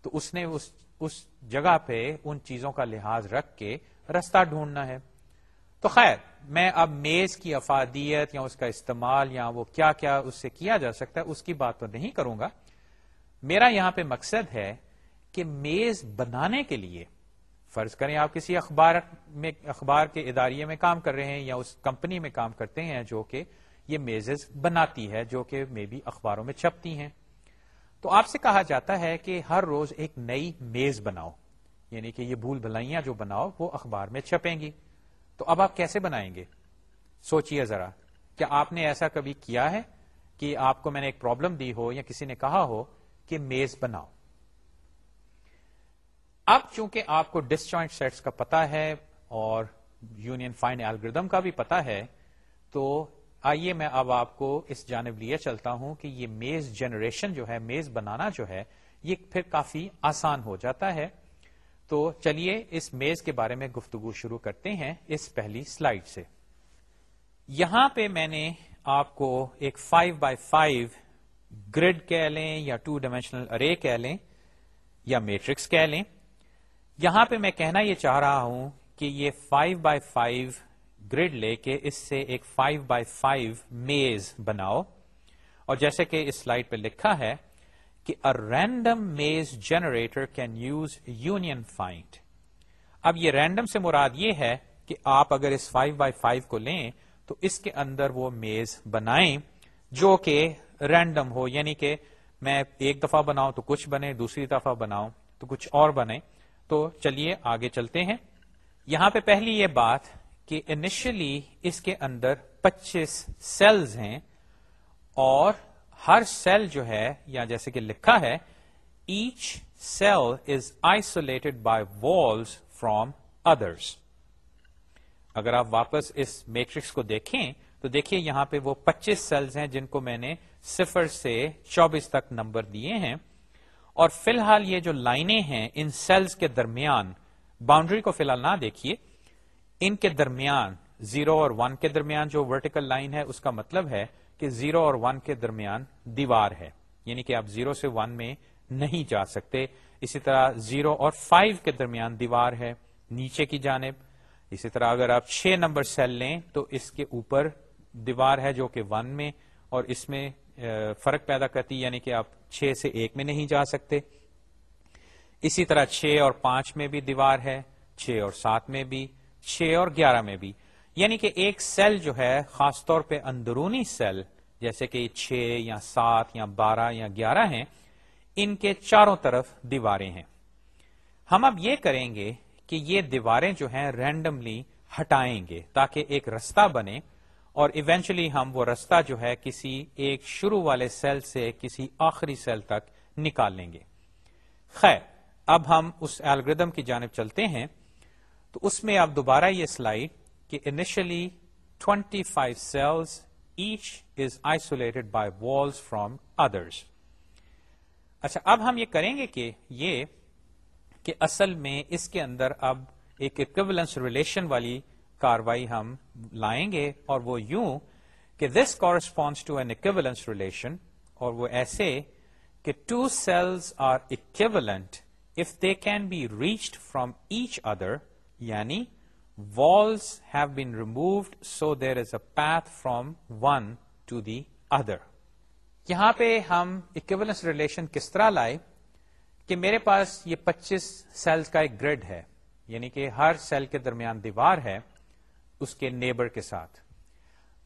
تو اس نے اس اس جگہ پہ ان چیزوں کا لحاظ رکھ کے رستہ ڈھونڈنا ہے۔ تو خیر، میں اب میز کی افادیت یا اس کا استعمال یا وہ کیا کیا اس سے کیا جا سکتا ہے، اس کی بات تو نہیں کروں گا۔ میرا یہاں پہ مقصد ہے کہ میز بنانے کے لیے فرض کریں آپ کسی اخبار میں، اخبار کے اداریے میں کام کر رہے ہیں یا اس کمپنی میں کام کرتے ہیں جو کہ یہ میزز بناتی ہے جو کہ مے بھی اخباروں میں چھپتی ہیں۔ تو آپ سے کہا جاتا ہے کہ ہر روز ایک نئی میز بناؤ یعنی کہ یہ بھول بھلائیاں جو بناؤ، وہ اخبار میں چھپیں گی۔ تو اب آپ کیسے بنائیں گے؟ سوچئے ذرا، کیا آپ نے ایسا کبھی کیا ہے کہ آپ کو میں نے ایک پرابلم دی ہو یا کسی نے کہا ہو کہ میز بناؤ؟ اب چونکہ آپ کو ڈسچوائنٹ سیٹس کا پتا ہے اور یونین فائن الگریدم کا بھی پتا ہے، تو آئیے میں اب آپ کو اس جانب لیے چلتا ہوں کہ یہ میز جنریشن جو ہے، میز بنانا جو ہے، یہ پھر کافی آسان ہو جاتا ہے۔ تو چلیے اس میز کے بارے میں گفتگو شروع کرتے ہیں اس پہلی سلائڈ سے۔ یہاں پہ میں نے آپ کو ایک 5 بائی 5 گرڈ کہہ لیں یا ٹو ڈائمینشنل ارے کہہ لیں یا میٹرکس کہہ لیں۔ یہاں پہ میں کہنا یہ چاہ رہا ہوں کہ یہ 5 بائی فائیو گریڈ لے کے اس سے ایک فائیو بائی فائیو میز بناؤ۔ اور جیسے کہ اس سلائڈ پہ لکھا ہے کہ a random maze generator can use union find اب یہ رینڈم سے مراد یہ ہے کہ آپ اگر اس فائیو بائی فائیو کو لیں تو اس کے اندر وہ میز بنائیں جو کہ رینڈم ہو۔ یعنی کہ میں ایک دفعہ بناؤں تو کچھ بنے، دوسری دفعہ بناؤں تو کچھ اور بنے۔ تو چلیے آگے چلتے ہیں۔ یہاں پہ پہلی یہ بات کہ انیشلی اس کے اندر پچیس سیلز ہیں اور ہر سیل جو ہے، یا جیسے کہ لکھا ہے each cell is isolated by walls from others اگر آپ واپس اس میٹرکس کو دیکھیں، تو دیکھیے یہاں پہ وہ پچیس سیلز ہیں جن کو میں نے صفر سے چوبیس تک نمبر دیے ہیں۔ اور فی الحال یہ جو لائنیں ہیں ان سیلز کے درمیان باؤنڈری کو فی الحال نہ دیکھیے۔ ان کے درمیان زیرو اور ون کے درمیان جو ورٹیکل لائن ہے، اس کا مطلب ہے کہ زیرو اور ون کے درمیان دیوار ہے۔ یعنی کہ آپ زیرو سے ون میں نہیں جا سکتے۔ اسی طرح زیرو اور فائیو کے درمیان دیوار ہے، نیچے کی جانب۔ اسی طرح اگر آپ چھ نمبر سیل لیں، تو اس کے اوپر دیوار ہے جو کہ ون میں، اور اس میں فرق پیدا کرتی یعنی کہ آپ چھ سے ایک میں نہیں جا سکتے۔ اسی طرح چھ اور پانچ میں بھی دیوار ہے، چھ اور سات میں بھی۔ چھ اور گیارہ میں بھی۔ یعنی کہ ایک سیل جو ہے، خاص طور پہ اندرونی سیل، جیسے کہ چھ یا سات یا بارہ یا گیارہ ہیں، ان کے چاروں طرف دیواریں ہیں۔ ہم اب یہ کریں گے کہ یہ دیواریں جو ہیں رینڈملی ہٹائیں گے تاکہ ایک رستہ بنے اور ایونچولی ہم وہ رستہ جو ہے، کسی ایک شروع والے سیل سے کسی آخری سیل تک نکال لیں گے۔ خیر، اب ہم اس الگریدم کی جانب چلتے ہیں۔ تو اس میں اب دوبارہ یہ سلائڈ کہ initially 25 five cells each is isolated by walls from others اچھا اب ہم یہ کریں گے کہ یہ کہ اصل میں اس کے اندر اب ایک اکویلنس ریلیشن والی کاروائی ہم لائیں گے اور وہ یوں کہ this corresponds to an equivalence relation اور وہ ایسے کہ two cells are equivalent if they can be reached from each other یعنی walls have been removed so there is a path from one to the other یہاں پہ ہم اکویلنس ریلیشن کس طرح لائے کہ میرے پاس یہ پچیس سیلز کا ایک گریڈ ہے یعنی کہ ہر سیل کے درمیان دیوار ہے اس کے نیبر کے ساتھ۔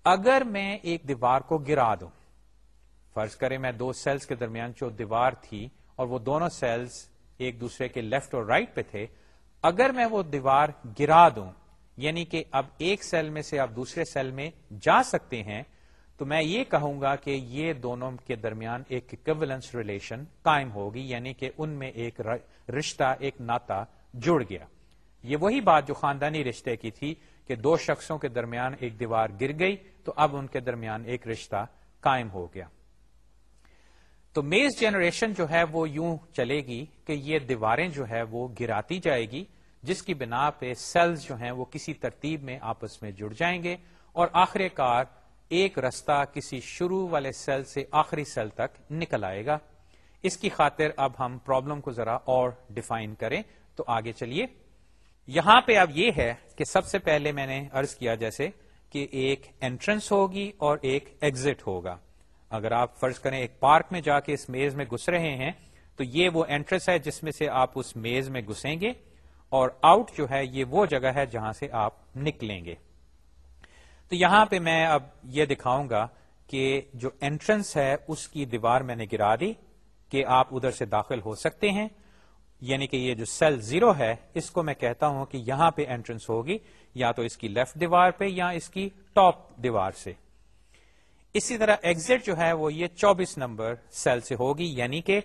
اگر میں ایک دیوار کو گرا دوں، فرض کریں میں دو سیلز کے درمیان جو دیوار تھی اور وہ دونوں سیلز ایک دوسرے کے لیفٹ اور رائٹ پہ تھے اگر میں وہ دیوار گرا دوں یعنی کہ اب ایک سیل میں سے آپ دوسرے سیل میں جا سکتے ہیں، تو میں یہ کہوں گا کہ یہ دونوں کے درمیان ایک اکویلنس ریلیشن قائم ہوگی یعنی کہ ان میں ایک رشتہ، ایک ناتا جڑ گیا۔ یہ وہی بات جو خاندانی رشتے کی تھی کہ دو شخصوں کے درمیان ایک دیوار گر گئی، تو اب ان کے درمیان ایک رشتہ قائم ہو گیا۔ تو میز جنریشن جو ہے وہ یوں چلے گی کہ یہ دیواریں جو ہے وہ گراتی جائے گی، جس کی بنا پہ سیلز جو ہیں وہ کسی ترتیب میں آپس میں جڑ جائیں گے اور آخر کار ایک رستہ کسی شروع والے سیل سے آخری سیل تک نکل آئے گا۔ اس کی خاطر اب ہم پرابلم کو ذرا اور ڈیفائن کریں۔ تو آگے چلیے۔ یہاں پہ اب یہ ہے کہ سب سے پہلے میں نے ارض کیا جیسے کہ ایک انٹرنس ہوگی اور ایک ایگزٹ ہوگا۔ اگر آپ فرض کریں ایک پارک میں جا کے اس میز میں گھس رہے ہیں، تو یہ وہ انٹرنس ہے جس میں سے آپ اس میز میں گھسیں گے اور آؤٹ جو ہے یہ وہ جگہ ہے جہاں سے آپ نکلیں گے۔ تو یہاں پہ میں اب یہ دکھاؤں گا کہ جو انٹرنس ہے اس کی دیوار میں نے گرا دی کہ آپ ادھر سے داخل ہو سکتے ہیں۔ یعنی کہ یہ جو سیل زیرو ہے، اس کو میں کہتا ہوں کہ یہاں پہ انٹرنس ہوگی، یا تو اس کی لیفٹ دیوار پہ یا اس کی ٹاپ دیوار سے۔ اسی طرح ایگزٹ جو ہے وہ یہ چوبیس نمبر سیل سے ہوگی یعنی کہ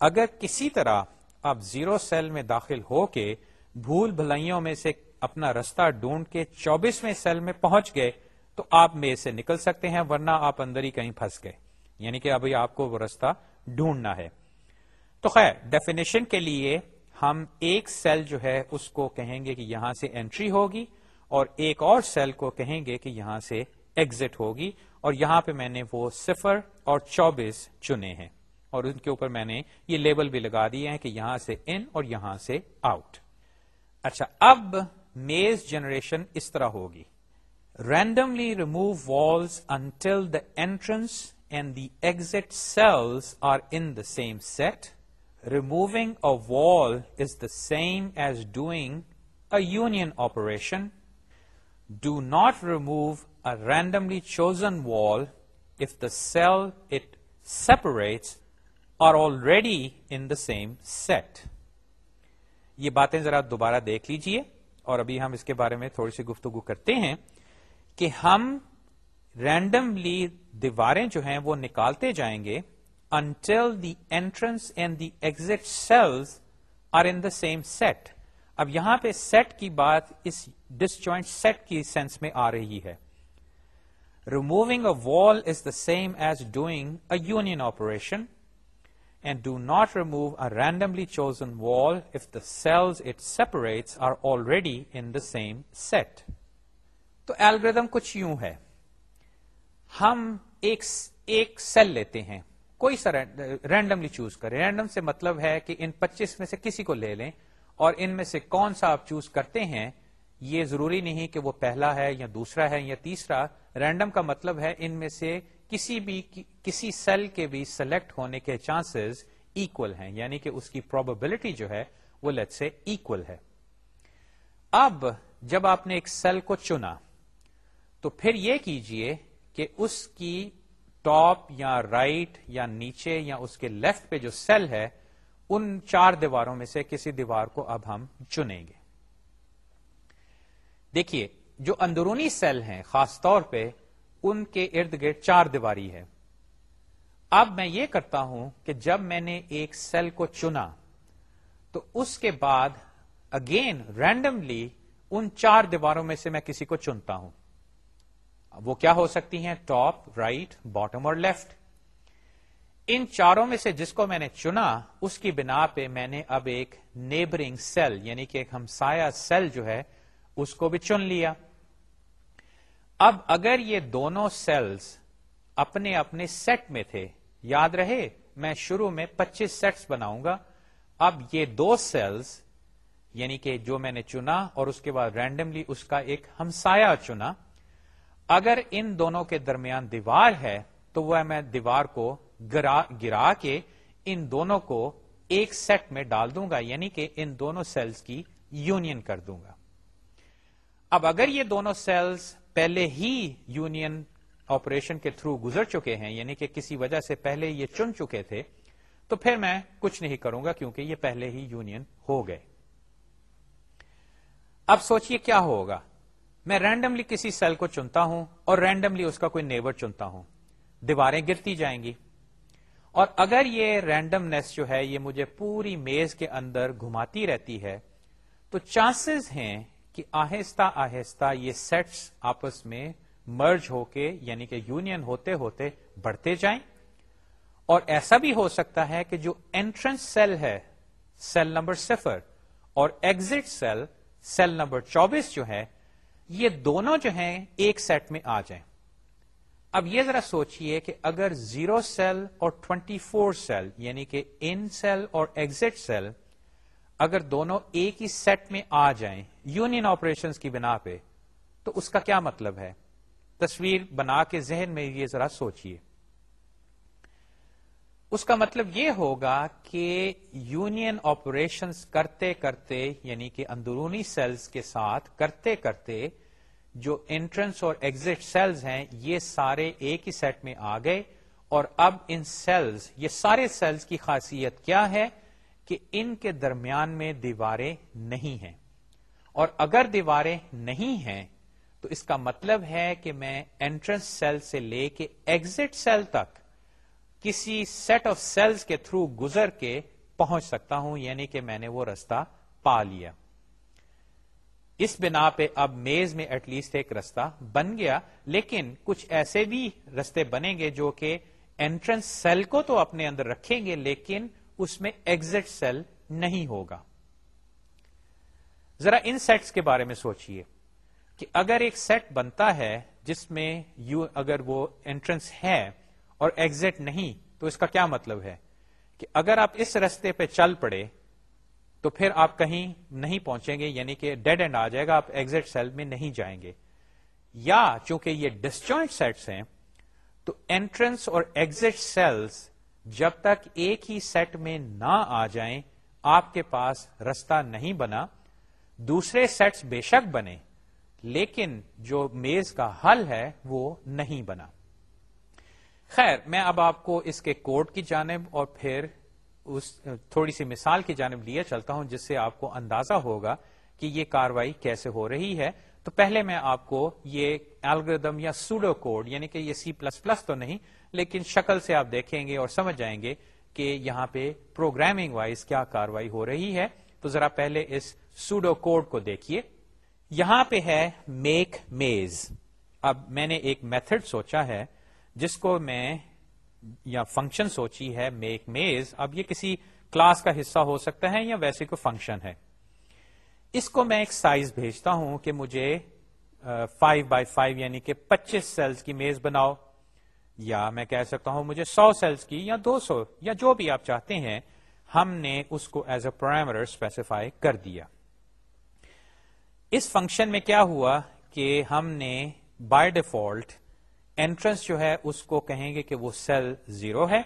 اگر کسی طرح آپ زیرو سیل میں داخل ہو کے بھول بھلائیوں میں سے اپنا رستہ ڈھونڈ کے چوبیسویں سیل میں پہنچ گئے، تو آپ میں سے نکل سکتے ہیں، ورنہ آپ اندر ہی کہیں پھنس گئے۔ یعنی کہ ابھی آپ کو وہ رستہ ڈھونڈنا ہے۔ تو خیر ڈیفینیشن کے لیے ہم ایک سیل جو ہے اس کو کہیں گے کہ یہاں سے انٹری ہوگی اور ایک اور سیل کو کہیں گے کہ یہاں سے ایگزٹ ہوگی اور یہاں پہ میں نے وہ صفر اور چوبیس چنے ہیں اور ان کے اوپر میں نے یہ لیبل بھی لگا دیے ہیں کہ یہاں سے ان اور یہاں سے آؤٹ۔ اچھا اب میز جنریشن اس طرح ہوگی۔ Randomly remove walls until the entrance and the exit cells are in the same set removing a wall is the same as doing a union operation do not remove randomly chosen wall if the cell it separates are already in the same set یہ باتیں ذرا دوبارہ دیکھ لیجیے اور ابھی ہم اس کے بارے میں تھوڑی سی گفتگو کرتے ہیں کہ ہم رینڈملی دیواریں جو ہیں وہ نکالتے جائیں گے until the entrance and the exit cells are in the same set اب یہاں پہ سیٹ کی بات اس ڈس جوائنٹ سیٹ کی سینس میں آ رہی ہے۔ Removing a wall is the same as doing a union operation and do not remove a randomly chosen wall if the cells it separates are already in the same set تو ایلگردم کچھ یوں ہے۔ ہم ایک ایک سیل لیتے ہیں۔ کوئی سا رینڈملی چوز کریں۔ رینڈم سے مطلب ہے کہ ان پچیس میں سے کسی کو لے لیں۔ اور ان میں سے کون سا آپ چوز کرتے ہیں؟ یہ ضروری نہیں کہ وہ پہلا ہے یا دوسرا ہے یا تیسرا۔ رینڈم کا مطلب ہے ان میں سے کسی بھی کسی سیل کے بھی سلیکٹ ہونے کے چانسز ایکول ہیں یعنی کہ اس کی پروبلٹی جو ہے وہ لیٹ سے ایکول ہے۔ اب جب آپ نے ایک سیل کو چنا، تو پھر یہ کیجیے کہ اس کی ٹاپ یا رائٹ right یا نیچے یا اس کے لیفٹ پہ جو سیل ہے ان چار دیواروں میں سے کسی دیوار کو اب ہم چنیں گے۔ دیکھیے، جو اندرونی سیل ہیں، خاص طور پہ ان کے ارد گرد چار دیواری ہے اب میں یہ کرتا ہوں کہ جب میں نے ایک سیل کو چنا، تو اس کے بعد اگین رینڈملی ان چار دیواروں میں سے میں کسی کو چنتا ہوں۔ وہ کیا ہو سکتی ہیں؟ ٹاپ، رائٹ، باٹم اور لیفٹ۔ ان چاروں میں سے جس کو میں نے چنا، اس کی بنا پہ میں نے اب ایک نیبرنگ سیل یعنی کہ ایک ہمسایا سیل جو ہے، اس کو بھی چن لیا۔ اب اگر یہ دونوں سیلز اپنے اپنے سیٹ میں تھے، یاد رہے؟ میں شروع میں پچیس سیٹس بناؤں گا۔ اب یہ دو سیلز یعنی کہ جو میں نے چنا اور اس کے بعد رینڈملی اس کا ایک ہمسایا چنا، اگر ان دونوں کے درمیان دیوار ہے، تو وہ میں دیوار کو گرا گرا کے ان دونوں کو ایک سیٹ میں ڈال دوں گا یعنی کہ ان دونوں سیلز کی یونین کر دوں گا۔ اب اگر یہ دونوں سیلز پہلے ہی یونین آپریشن کے تھرو گزر چکے ہیں یعنی کہ کسی وجہ سے پہلے یہ چن چکے تھے، تو پھر میں کچھ نہیں کروں گا کیونکہ یہ پہلے ہی یونین ہو گئے۔ اب سوچئے کیا ہوگا۔ میں رینڈملی کسی سیل کو چنتا ہوں اور رینڈملی اس کا کوئی نیبر چنتا ہوں۔ دیواریں گرتی جائیں گی۔ اور اگر یہ رینڈمنیس جو ہے یہ مجھے پوری میز کے اندر گھماتی رہتی ہے، تو چانسز ہیں کہ آہستہ آہستہ یہ سیٹس آپس میں مرج ہو کے یعنی کہ یونین ہوتے ہوتے بڑھتے جائیں۔ اور ایسا بھی ہو سکتا ہے کہ جو انٹرنس سیل ہے سیل نمبر صفر، اور ایگزٹ سیل سیل نمبر چوبیس جو ہے، یہ دونوں جو ہیں ایک سیٹ میں آ جائیں۔ اب یہ ذرا سوچئے کہ اگر زیرو سیل اور ٹوینٹی فور سیل یعنی کہ ان سیل اور ایگزٹ سیل، اگر دونوں ایک ہی سیٹ میں آ جائیں یونین آپریشن کی بنا پہ، تو اس کا کیا مطلب ہے؟ تصویر بنا کے ذہن میں یہ ذرا سوچئے۔ اس کا مطلب یہ ہوگا کہ یونین آپریشن کرتے کرتے یعنی کہ اندرونی سیلز کے ساتھ کرتے کرتے جو انٹرنس اور ایگزٹ سیلز ہیں، یہ سارے ایک ہی سیٹ میں آ گئے اور اب ان سیلز یہ سارے سیلز کی خاصیت کیا ہے کہ ان کے درمیان میں دیواریں نہیں ہیں۔ اور اگر دیواریں نہیں ہیں، تو اس کا مطلب ہے کہ میں انٹرنس سیل سے لے کے ایگزٹ سیل تک کسی سیٹ آف سیلز کے تھرو گزر کے پہنچ سکتا ہوں یعنی کہ میں نے وہ رستہ پا لیا۔ اس بنا پہ اب میز میں ایٹ لیسٹ ایک رستہ بن گیا، لیکن کچھ ایسے بھی رستے بنیں گے جو کہ انٹرنس سیل کو تو اپنے اندر رکھیں گے، لیکن اس میں ایگزٹ سیل نہیں ہوگا۔ ذرا ان سیٹس کے بارے میں سوچئے کہ اگر ایک سیٹ بنتا ہے جس میں یو اگر وہ انٹرنس ہے اور ایگزٹ نہیں، تو اس کا کیا مطلب ہے؟ کہ اگر آپ اس رستے پہ چل پڑے تو پھر آپ کہیں نہیں پہنچیں گے یعنی کہ ڈیڈ اینڈ آ جائے گا، آپ ایگزٹ سیل میں نہیں جائیں گے۔ یا چونکہ یہ ڈسجوائنٹ سیٹس ہیں، تو انٹرنس اور ایگزٹ سیلس جب تک ایک ہی سیٹ میں نہ آ جائیں، آپ کے پاس رستہ نہیں بنا۔ دوسرے سیٹس بے شک بنے، لیکن جو میز کا حل ہے، وہ نہیں بنا۔ خیر، میں اب آپ کو اس کے کوڈ کی جانب اور پھر اس تھوڑی سی مثال کی جانب لیے چلتا ہوں جس سے آپ کو اندازہ ہوگا کہ یہ کاروائی کیسے ہو رہی ہے۔ تو پہلے میں آپ کو یہ الگریدم یا سوڈو کوڈ یعنی کہ یہ سی پلس پلس تو نہیں، لیکن شکل سے آپ دیکھیں گے اور سمجھ جائیں گے کہ یہاں پہ پروگرامنگ وائز کیا کاروائی ہو رہی ہے۔ تو ذرا پہلے اس سوڈو کوڈ کو دیکھیے۔ یہاں پہ ہے میک میز اب میں نے ایک میتھڈ سوچا ہے جس کو میں یا فنکشن سوچی ہے میک میز اب یہ کسی کلاس کا حصہ ہو سکتا ہے یا ویسے کوئی فنکشن ہے۔ اس کو میں ایک سائز بھیجتا ہوں کہ مجھے فائیو بائی فائیو یعنی کہ پچیس سیلز کی میز بناؤ۔ یا میں کہہ سکتا ہوں مجھے سو سیلز کی یا دو سو یا جو بھی آپ چاہتے ہیں، ہم نے اس کو ایز اے پرائمر اسپیسیفائی کر دیا۔ اس فنکشن میں کیا ہوا کہ ہم نے بائی ڈیفالٹ انٹرنس جو ہے اس کو کہیں گے کہ وہ سیل زیرو ہے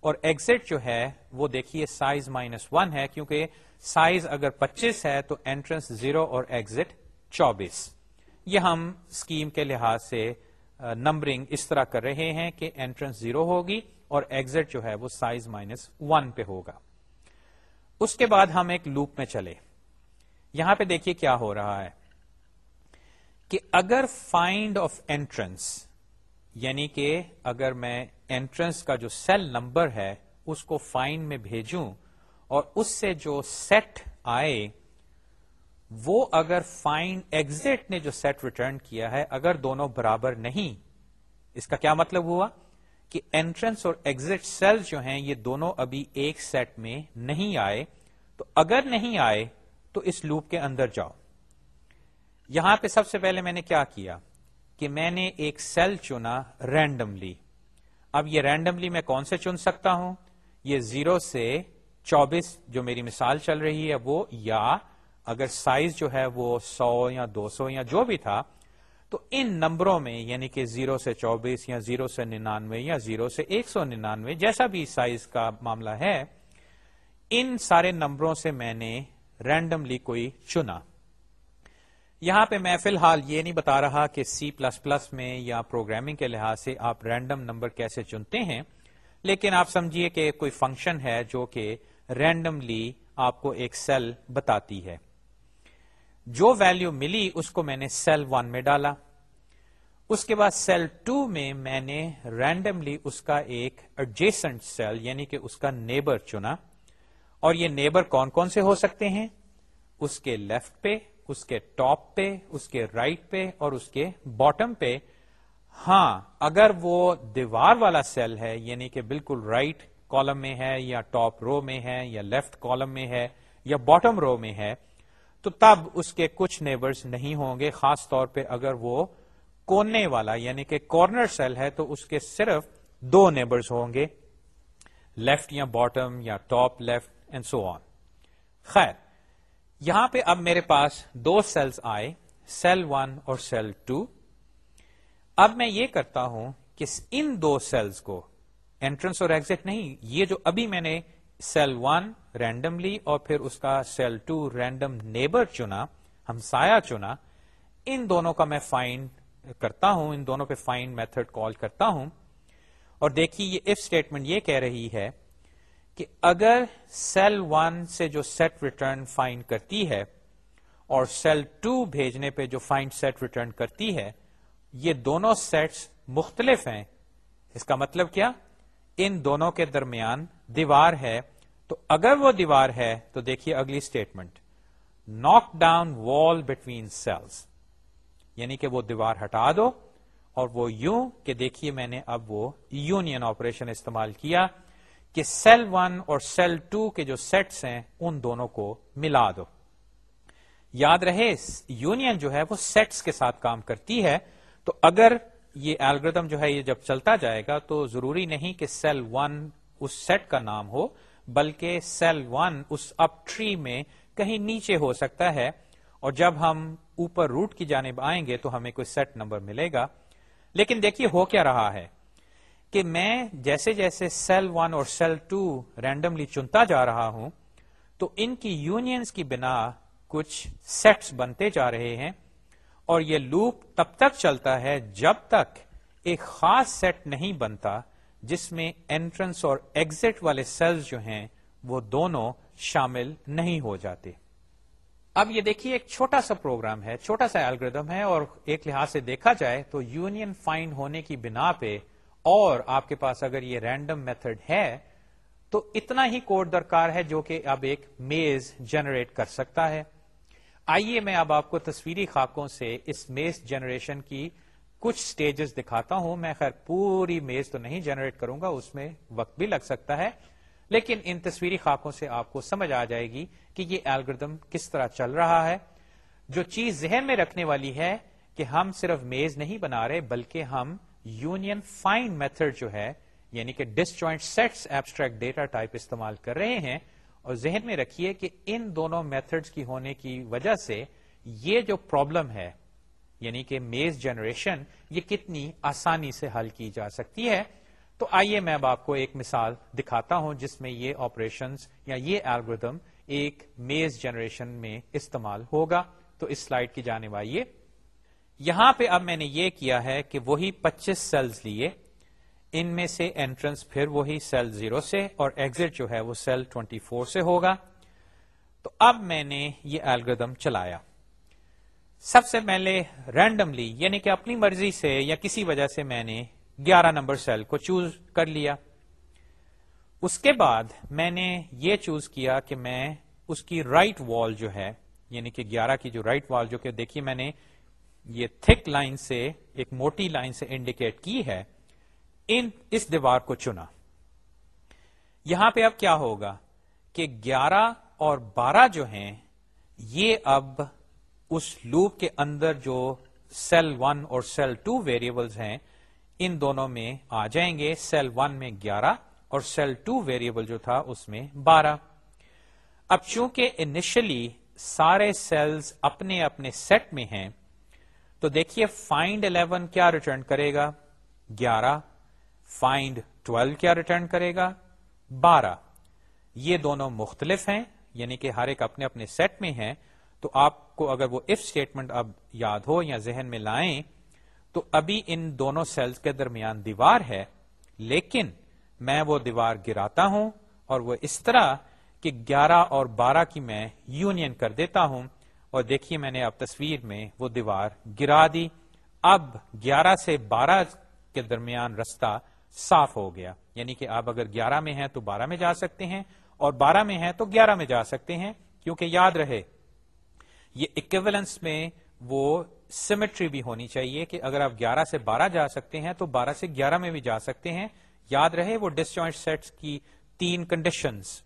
اور ایگزٹ جو ہے وہ دیکھیے سائز مائنس ون ہے کیونکہ سائز اگر پچیس ہے تو انٹرنس زیرو اور ایگزٹ چوبیس۔ یہ ہم اسکیم کے لحاظ سے نمبرنگ اس طرح کر رہے ہیں کہ انٹرنس زیرو ہوگی اور ایگزٹ جو ہے وہ سائز مائنس ون پہ ہوگا۔ اس کے بعد ہم ایک لوپ میں چلے۔ یہاں پہ دیکھیے کیا ہو رہا ہے کہ اگر فائنڈ آف انٹرنس یعنی کہ اگر میں انٹرنس کا جو سیل نمبر ہے اس کو فائنڈ میں بھیجوں اور اس سے جو سیٹ آئے، وہ اگر فائنڈ ایگزٹ نے جو سیٹ ریٹرن کیا ہے، اگر دونوں برابر نہیں، اس کا کیا مطلب ہوا؟ کہ انٹرنس اور ایگزٹ سیل جو ہیں، یہ دونوں ابھی ایک سیٹ میں نہیں آئے۔ تو اگر نہیں آئے، تو اس لوپ کے اندر جاؤ۔ یہاں پہ سب سے پہلے میں نے کیا کیا؟ کہ میں نے ایک سیل چنا رینڈملی۔ اب یہ رینڈملی میں کون سے چن سکتا ہوں؟ یہ زیرو سے چوبیس جو میری مثال چل رہی ہے، وہ یا اگر سائز جو ہے وہ سو یا دو سو یا جو بھی تھا، تو ان نمبروں میں یعنی کہ زیرو سے چوبیس یا زیرو سے ننانوے یا زیرو سے ایک سو ننانوے، جیسا بھی سائز کا معاملہ ہے، ان سارے نمبروں سے میں نے رینڈملی کوئی چنا۔ یہاں پہ میں فی الحال یہ نہیں بتا رہا کہ سی پلس پلس میں یا پروگرامنگ کے لحاظ سے آپ رینڈم نمبر کیسے چنتے ہیں، لیکن آپ سمجھیے کہ کوئی فنکشن ہے جو کہ رینڈملی آپ کو ایک سیل بتاتی ہے۔ جو ویلو ملی اس کو میں نے سیل ون میں ڈالا۔ اس کے بعد سیل ٹو میں میں نے رینڈملی اس کا ایک ایڈجیسنٹ سیل یعنی کہ اس کا نیبر چنا۔ اور یہ نیبر کون کون سے ہو سکتے ہیں؟ اس کے لیفٹ پہ اس کے ٹاپ پہ، اس کے رائٹ right پہ اور اس کے باٹم پہ۔ ہاں اگر وہ دیوار والا سیل ہے یعنی کہ بالکل رائٹ right کالم میں ہے، یا ٹاپ رو میں ہے، یا لیفٹ کالم میں ہے، یا باٹم رو میں ہے، تو تب اس کے کچھ نیبرز نہیں ہوں گے۔ خاص طور پہ اگر وہ کونے والا یعنی کہ کارنر سیل ہے، تو اس کے صرف دو نیبرز ہوں گے، لیفٹ یا باٹم یا top, left and so on خیر۔ یہاں پہ اب میرے پاس دو سیلز آئے سیل ون اور سیل ٹو اب میں یہ کرتا ہوں کہ ان دو سیلز کو انٹرنس اور ایگزٹ نہیں، یہ جو ابھی میں نے سیل ون رینڈملی اور پھر اس کا سیل ٹو رینڈم نیبر چنا ہمسایا چنا، ان دونوں کا میں فائنڈ کرتا ہوں، ان دونوں پہ فائنڈ میتھڈ کال کرتا ہوں۔ اور دیکھیے یہ اف اسٹیٹمنٹ یہ کہہ رہی ہے کہ اگر سیل ون سے جو سیٹ ریٹرن فائنڈ کرتی ہے اور سیل ٹو بھیجنے پہ جو فائنڈ سیٹ ریٹرن کرتی ہے، یہ دونوں سیٹس مختلف ہیں۔ اس کا مطلب کیا؟ ان دونوں کے درمیان دیوار ہے۔ تو اگر وہ دیوار ہے، تو دیکھیے اگلی اسٹیٹمنٹ ناک ڈاؤن وال بٹوین سیلس یعنی کہ وہ دیوار ہٹا دو اور وہ یوں کہ دیکھیے میں نے اب وہ یونین آپریشن استعمال کیا۔ کہ سیل ون اور سیل ٹو کے جو سیٹس ہیں، ان دونوں کو ملا دو۔ یاد رہے، یونین جو ہے، وہ سیٹس کے ساتھ کام کرتی ہے۔ تو اگر یہ الگریدم جو ہے، یہ جب چلتا جائے گا، تو ضروری نہیں کہ سیل ون اس سیٹ کا نام ہو، بلکہ سیل ون اس اپ ٹری میں کہیں نیچے ہو سکتا ہے۔ اور جب ہم اوپر روٹ کی جانب آئیں گے، تو ہمیں کوئی سیٹ نمبر ملے گا۔ لیکن دیکھیے، ہو کیا رہا ہے۔ کہ میں جیسے جیسے سیل ون اور سیل ٹو رینڈملی چنتا جا رہا ہوں، تو ان کی یونینز کی بنا کچھ سیٹس بنتے جا رہے ہیں اور یہ لوپ تب تک چلتا ہے جب تک ایک خاص سیٹ نہیں بنتا جس میں انٹرنس اور ایگزٹ والے سیلز جو ہیں وہ دونوں شامل نہیں ہو جاتے۔ اب یہ دیکھیے ایک چھوٹا سا پروگرام ہے، چھوٹا سا الگریدم ہے اور ایک لحاظ سے دیکھا جائے تو یونین فائنڈ ہونے کی بنا پہ اور آپ کے پاس اگر یہ رینڈم میتھڈ ہے، تو اتنا ہی کوڈ درکار ہے جو کہ اب ایک میز جنریٹ کر سکتا ہے۔ آئیے میں اب آپ کو تصویری خاکوں سے اس میز جنریشن کی کچھ سٹیجز دکھاتا ہوں۔ میں خیر پوری میز تو نہیں جنریٹ کروں گا، اس میں وقت بھی لگ سکتا ہے۔ لیکن ان تصویری خاکوں سے آپ کو سمجھ آ جائے گی کہ یہ الگردم کس طرح چل رہا ہے۔ جو چیز ذہن میں رکھنے والی ہے کہ ہم صرف میز نہیں بنا رہے، بلکہ ہم یونین فائن میتھڈ جو ہے یعنی کہ disjoint sets abstract data type استعمال کر رہے ہیں، اور ذہن میں رکھیے کہ ان دونوں میتھڈز کی ہونے کی وجہ سے یہ جو پرابلم ہے یعنی کہ میز جنریشن یہ کتنی آسانی سے حل کی جا سکتی ہے۔ تو آئیے میں اب آپ کو ایک مثال دکھاتا ہوں جس میں یہ آپریشنز یا یہ الگریدم ایک میز جنریشن میں استعمال ہوگا۔ تو اس سلائڈ کی جانب آئیے۔ یہاں پہ اب میں نے یہ کیا ہے کہ وہی پچیس سیلز لیے، ان میں سے انٹرنس پھر وہی سیل زیرو سے اور ایگزٹ جو ہے وہ سیل 24 سے ہوگا۔ تو اب میں نے یہ الگریدم چلایا۔ سب سے پہلے رینڈملی یعنی کہ اپنی مرضی سے یا کسی وجہ سے میں نے گیارہ نمبر سیل کو چوز کر لیا۔ اس کے بعد میں نے یہ چوز کیا کہ میں اس کی رائٹ right وال جو ہے یعنی کہ گیارہ کی جو رائٹ right وال جو کہ دیکھیے میں نے یہ تھک لائن سے، ایک موٹی لائن سے انڈیکیٹ کی ہے، ان اس دیوار کو چنا۔ یہاں پہ اب کیا ہوگا کہ گیارہ اور بارہ جو ہیں، یہ اب اس لوپ کے اندر جو سیل ون اور سیل ٹو ویریبلز ہیں، ان دونوں میں آ جائیں گے۔ سیل ون میں گیارہ اور سیل ٹو ویریبل جو تھا، اس میں بارہ۔ اب چونکہ انیشلی سارے سیلز اپنے اپنے سیٹ میں ہیں تو دیکھیے فائنڈ الیون کیا ریٹرن کرے گا؟ گیارہ. فائنڈ ٹویلو کیا ریٹرن کرے گا؟ بارہ. یہ دونوں مختلف ہیں یعنی کہ ہر ایک اپنے اپنے سیٹ میں ہیں، تو آپ کو اگر وہ اف اسٹیٹمنٹ اب یاد ہو یا ذہن میں لائیں، تو ابھی ان دونوں سیلز کے درمیان دیوار ہے، لیکن میں وہ دیوار گراتا ہوں اور وہ اس طرح کہ گیارہ اور بارہ کی میں یونین کر دیتا ہوں اور دیکھیے میں نے اب تصویر میں وہ دیوار گرا دی۔ اب گیارہ سے بارہ کے درمیان رستہ صاف ہو گیا۔ یعنی کہ آپ اگر گیارہ میں ہیں تو بارہ میں جا سکتے ہیں اور بارہ میں ہیں تو گیارہ میں جا سکتے ہیں۔ کیونکہ یاد رہے، یہ اکویلنس میں وہ سیمیٹری بھی ہونی چاہیے کہ اگر آپ گیارہ سے بارہ جا سکتے ہیں تو بارہ سے گیارہ میں بھی جا سکتے ہیں۔ یاد رہے وہ ڈسجوائنٹ سیٹس کی تین کنڈیشنز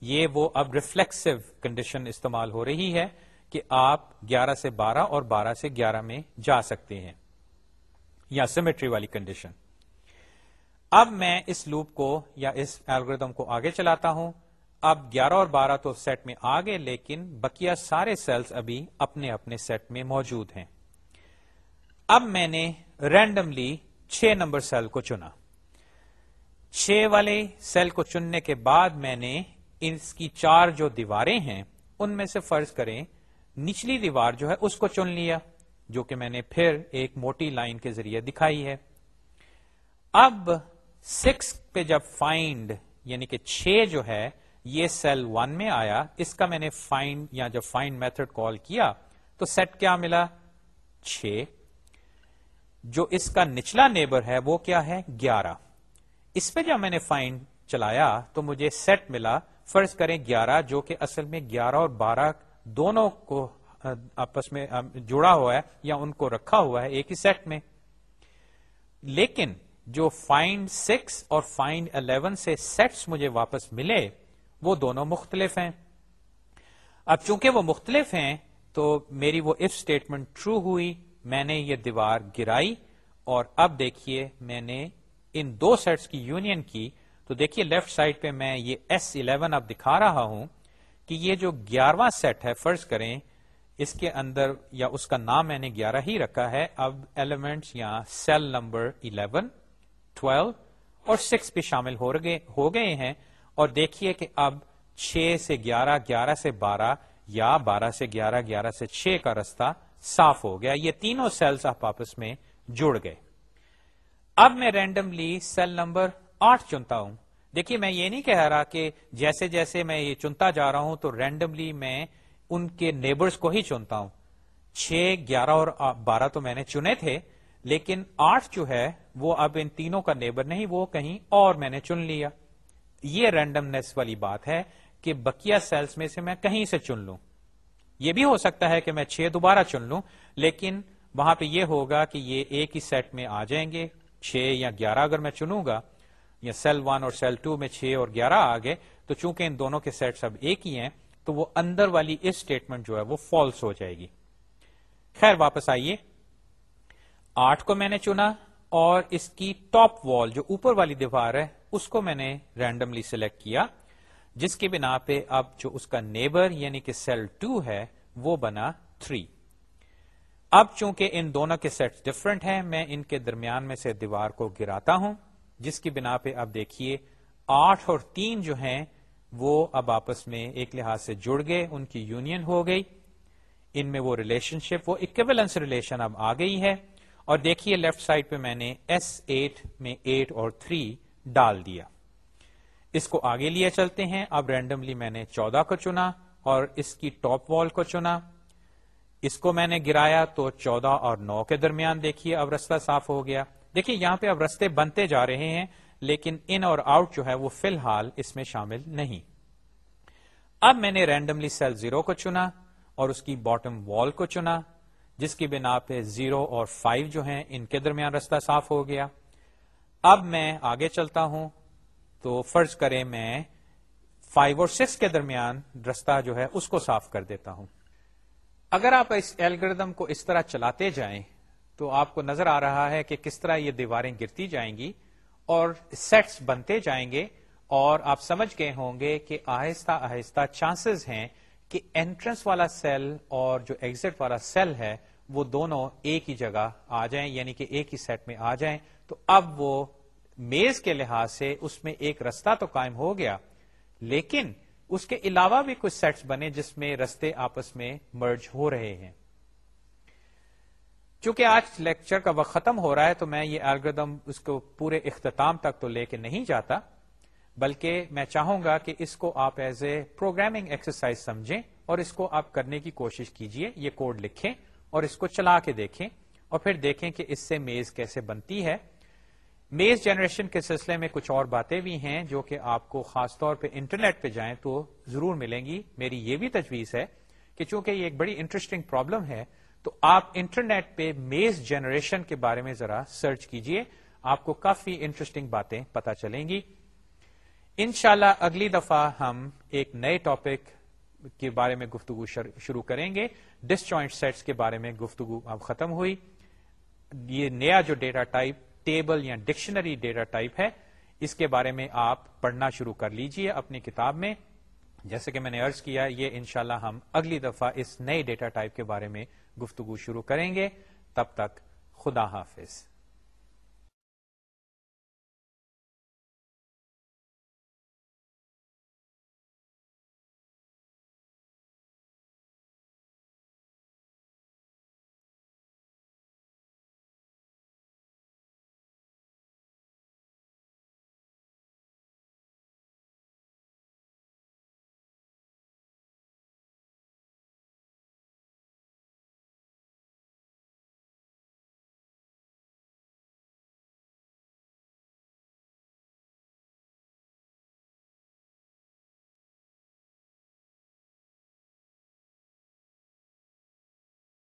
یہ وہ اب ریفلیکسو کنڈیشن استعمال ہو رہی ہے۔ کہ آپ گیارہ سے بارہ اور بارہ سے گیارہ میں جا سکتے ہیں یا سیمیٹری والی کنڈیشن اب میں اس لوپ کو یا اس ایلگردم کو آگے چلاتا ہوں. اب گیارہ اور بارہ تو سیٹ میں آ گئے لیکن بکیا سارے سیلز ابھی اپنے اپنے سیٹ میں موجود ہیں۔ اب میں نے رینڈملی چھ نمبر سیل کو چنا۔ چھ والے سیل کو چننے کے بعد میں نے اس کی چار جو دیواریں ہیں، ان میں سے فرض کریں نچلی دیوار جو ہے اس کو چن لیا، جو کہ میں نے پھر ایک موٹی لائن کے ذریعے دکھائی ہے۔ اب سکس پہ جب فائنڈ یعنی کہ چھ جو ہے، یہ سیل ون میں آیا، اس کا میں نے فائنڈ یا جب فائنڈ میتھڈ کال کیا، تو سیٹ کیا ملا؟ چھ۔ جو اس کا نچلا نیبر ہے، وہ کیا ہے؟ گیارہ۔ اس پہ جب میں نے فائنڈ چلایا، تو مجھے سیٹ ملا، فرض کریں گیارہ، جو کہ اصل میں گیارہ اور بارہ دونوں کو آپس میں جڑا ہوا ہے یا ان کو رکھا ہوا ہے ایک ہی سیٹ میں۔ لیکن جو فائنڈ سکس اور فائنڈ الیون سے سیٹس مجھے واپس ملے، وہ دونوں مختلف ہیں۔ اب چونکہ وہ مختلف ہیں، تو میری وہ اف اسٹیٹمنٹ ٹرو ہوئی، میں نے یہ دیوار گرائی اور اب دیکھیے میں نے ان دو سیٹس کی یونین کی۔ تو دیکھیے لیفٹ سائڈ پہ میں یہ ایس الیون اب دکھا رہا ہوں۔ کہ یہ جو گیارہواں سیٹ ہے، فرض کریں، اس کے اندر یا اس کا نام میں نے گیارہ ہی رکھا ہے، اب ایلیمنٹس یا سیل نمبر الیون ٹویلو اور سکس بھی شامل ہو گئے ہیں۔ اور دیکھیے کہ اب چھ سے گیارہ گیارہ سے بارہ یا بارہ سے گیارہ گیارہ سے چھ کا رستہ صاف ہو گیا۔ یہ تینوں سیلز آپ آپس میں جڑ گئے۔ اب میں رینڈملی سیل نمبر آٹھ چنتا ہوں۔ دیکھیے، میں یہ نہیں کہہ رہا کہ جیسے جیسے میں یہ چنتا جا رہا ہوں، تو رینڈملی میں ان کے نیبرز کو ہی چنتا ہوں۔ چھ، گیارہ اور بارہ تو میں نے چنے تھے، لیکن آٹھ جو ہے، وہ اب ان تینوں کا نیبر نہیں، وہ کہیں اور میں نے چن لیا۔ یہ رینڈمنیس والی بات ہے کہ بکیا سیلس میں سے میں کہیں سے چن لوں۔ یہ بھی ہو سکتا ہے کہ میں چھ دوبارہ چن لوں، لیکن وہاں پہ یہ ہوگا کہ یہ ایک ہی سیٹ میں آ جائیں گے۔ چھ یا گیارہ اگر میں چنوں گا یا سیل ون اور سیل ٹو میں چھ اور گیارہ آ گئے تو چونکہ ان دونوں کے سیٹ سب ایک ہی ہیں، تو وہ اندر والی اس اسٹیٹمنٹ جو ہے وہ فالس ہو جائے گی۔ خیر، واپس آئیے۔ آٹھ کو میں نے چنا اور اس کی ٹاپ وال جو اوپر والی دیوار ہے، اس کو میں نے رینڈملی سلیکٹ کیا، جس کی بنا پہ اب جو اس کا نیبر یعنی کہ سیل ٹو ہے، وہ بنا تھری اب چونکہ ان دونوں کے سیٹ ڈفرنٹ ہیں، میں ان کے درمیان میں سے دیوار کو گراتا ہوں۔ جس کی بنا پہ اب دیکھیے، آٹھ اور تین جو ہیں، وہ اب آپس میں ایک لحاظ سے جڑ گئے، ان کی یونین ہو گئی۔ ان میں وہ ریلیشن شپ وہ اکویلنس ریلیشن اب آ گئی ہے۔ اور دیکھیے لیفٹ سائڈ پہ میں نے ایس ایٹ میں ایٹ اور تھری ڈال دیا۔ اس کو آگے لیے چلتے ہیں۔ اب رینڈملی میں نے چودہ کو چنا اور اس کی ٹاپ وال کو چنا۔ اس کو میں نے گرایا تو چودہ اور نو کے درمیان دیکھیے، اب رستہ صاف ہو گیا۔ دیکھیے یہاں پہ اب رستے بنتے جا رہے ہیں، لیکن ان اور آؤٹ جو ہے وہ فی الحال اس میں شامل نہیں۔ اب میں نے رینڈملی سیل زیرو کو چنا اور اس کی باٹم وال کو چنا، جس کی بنا پہ زیرو اور فائیو جو ہیں ان کے درمیان رستہ صاف ہو گیا۔ اب میں آگے چلتا ہوں تو فرض کریں میں فائیو اور سکس کے درمیان رستہ جو ہے اس کو صاف کر دیتا ہوں۔ اگر آپ اس ایلگردم کو اس طرح چلاتے جائیں تو آپ کو نظر آ رہا ہے کہ کس طرح یہ دیواریں گرتی جائیں گی اور سیٹس بنتے جائیں گے اور آپ سمجھ گئے ہوں گے کہ آہستہ آہستہ چانسز ہیں کہ انٹرنس والا سیل اور جو ایگزٹ والا سیل ہے وہ دونوں ایک ہی جگہ آ جائیں یعنی کہ ایک ہی سیٹ میں آ جائیں۔ تو اب وہ میز کے لحاظ سے اس میں ایک رستہ تو قائم ہو گیا، لیکن اس کے علاوہ بھی کچھ سیٹس بنے جس میں رستے آپس میں مرج ہو رہے ہیں۔ چونکہ آج لیکچر کا وقت ختم ہو رہا ہے تو میں یہ الگریدم اس کو پورے اختتام تک تو لے کے نہیں جاتا، بلکہ میں چاہوں گا کہ اس کو آپ ایز اے پروگرامنگ ایکسرسائز سمجھیں اور اس کو آپ کرنے کی کوشش کیجیے، یہ کوڈ لکھیں اور اس کو چلا کے دیکھیں اور پھر دیکھیں کہ اس سے میز کیسے بنتی ہے۔ میز جنریشن کے سلسلے میں کچھ اور باتیں بھی ہیں جو کہ آپ کو خاص طور پہ انٹرنیٹ پہ جائیں تو ضرور ملیں گی۔ میری یہ بھی تجویز ہے کہ چونکہ یہ ایک بڑی انٹرسٹنگ پرابلم ہے تو آپ انٹرنیٹ پہ میز جنریشن کے بارے میں ذرا سرچ کیجیے، آپ کو کافی انٹرسٹنگ باتیں پتا چلیں گی۔ انشاءاللہ اگلی دفعہ ہم ایک نئے ٹاپک کے بارے میں گفتگو شروع کریں گے۔ ڈس جوائنٹ سیٹس کے بارے میں گفتگو اب ختم ہوئی۔ یہ نیا جو ڈیٹا ٹائپ ٹیبل یا ڈکشنری ڈیٹا ٹائپ ہے، اس کے بارے میں آپ پڑھنا شروع کر لیجیے اپنی کتاب میں۔ جیسے کہ میں نے ارض کیا، یہ انشاءاللہ ہم اگلی دفعہ اس نئے ڈیٹا ٹائپ کے بارے میں گفتگو شروع کریں گے۔ تب تک خدا حافظ۔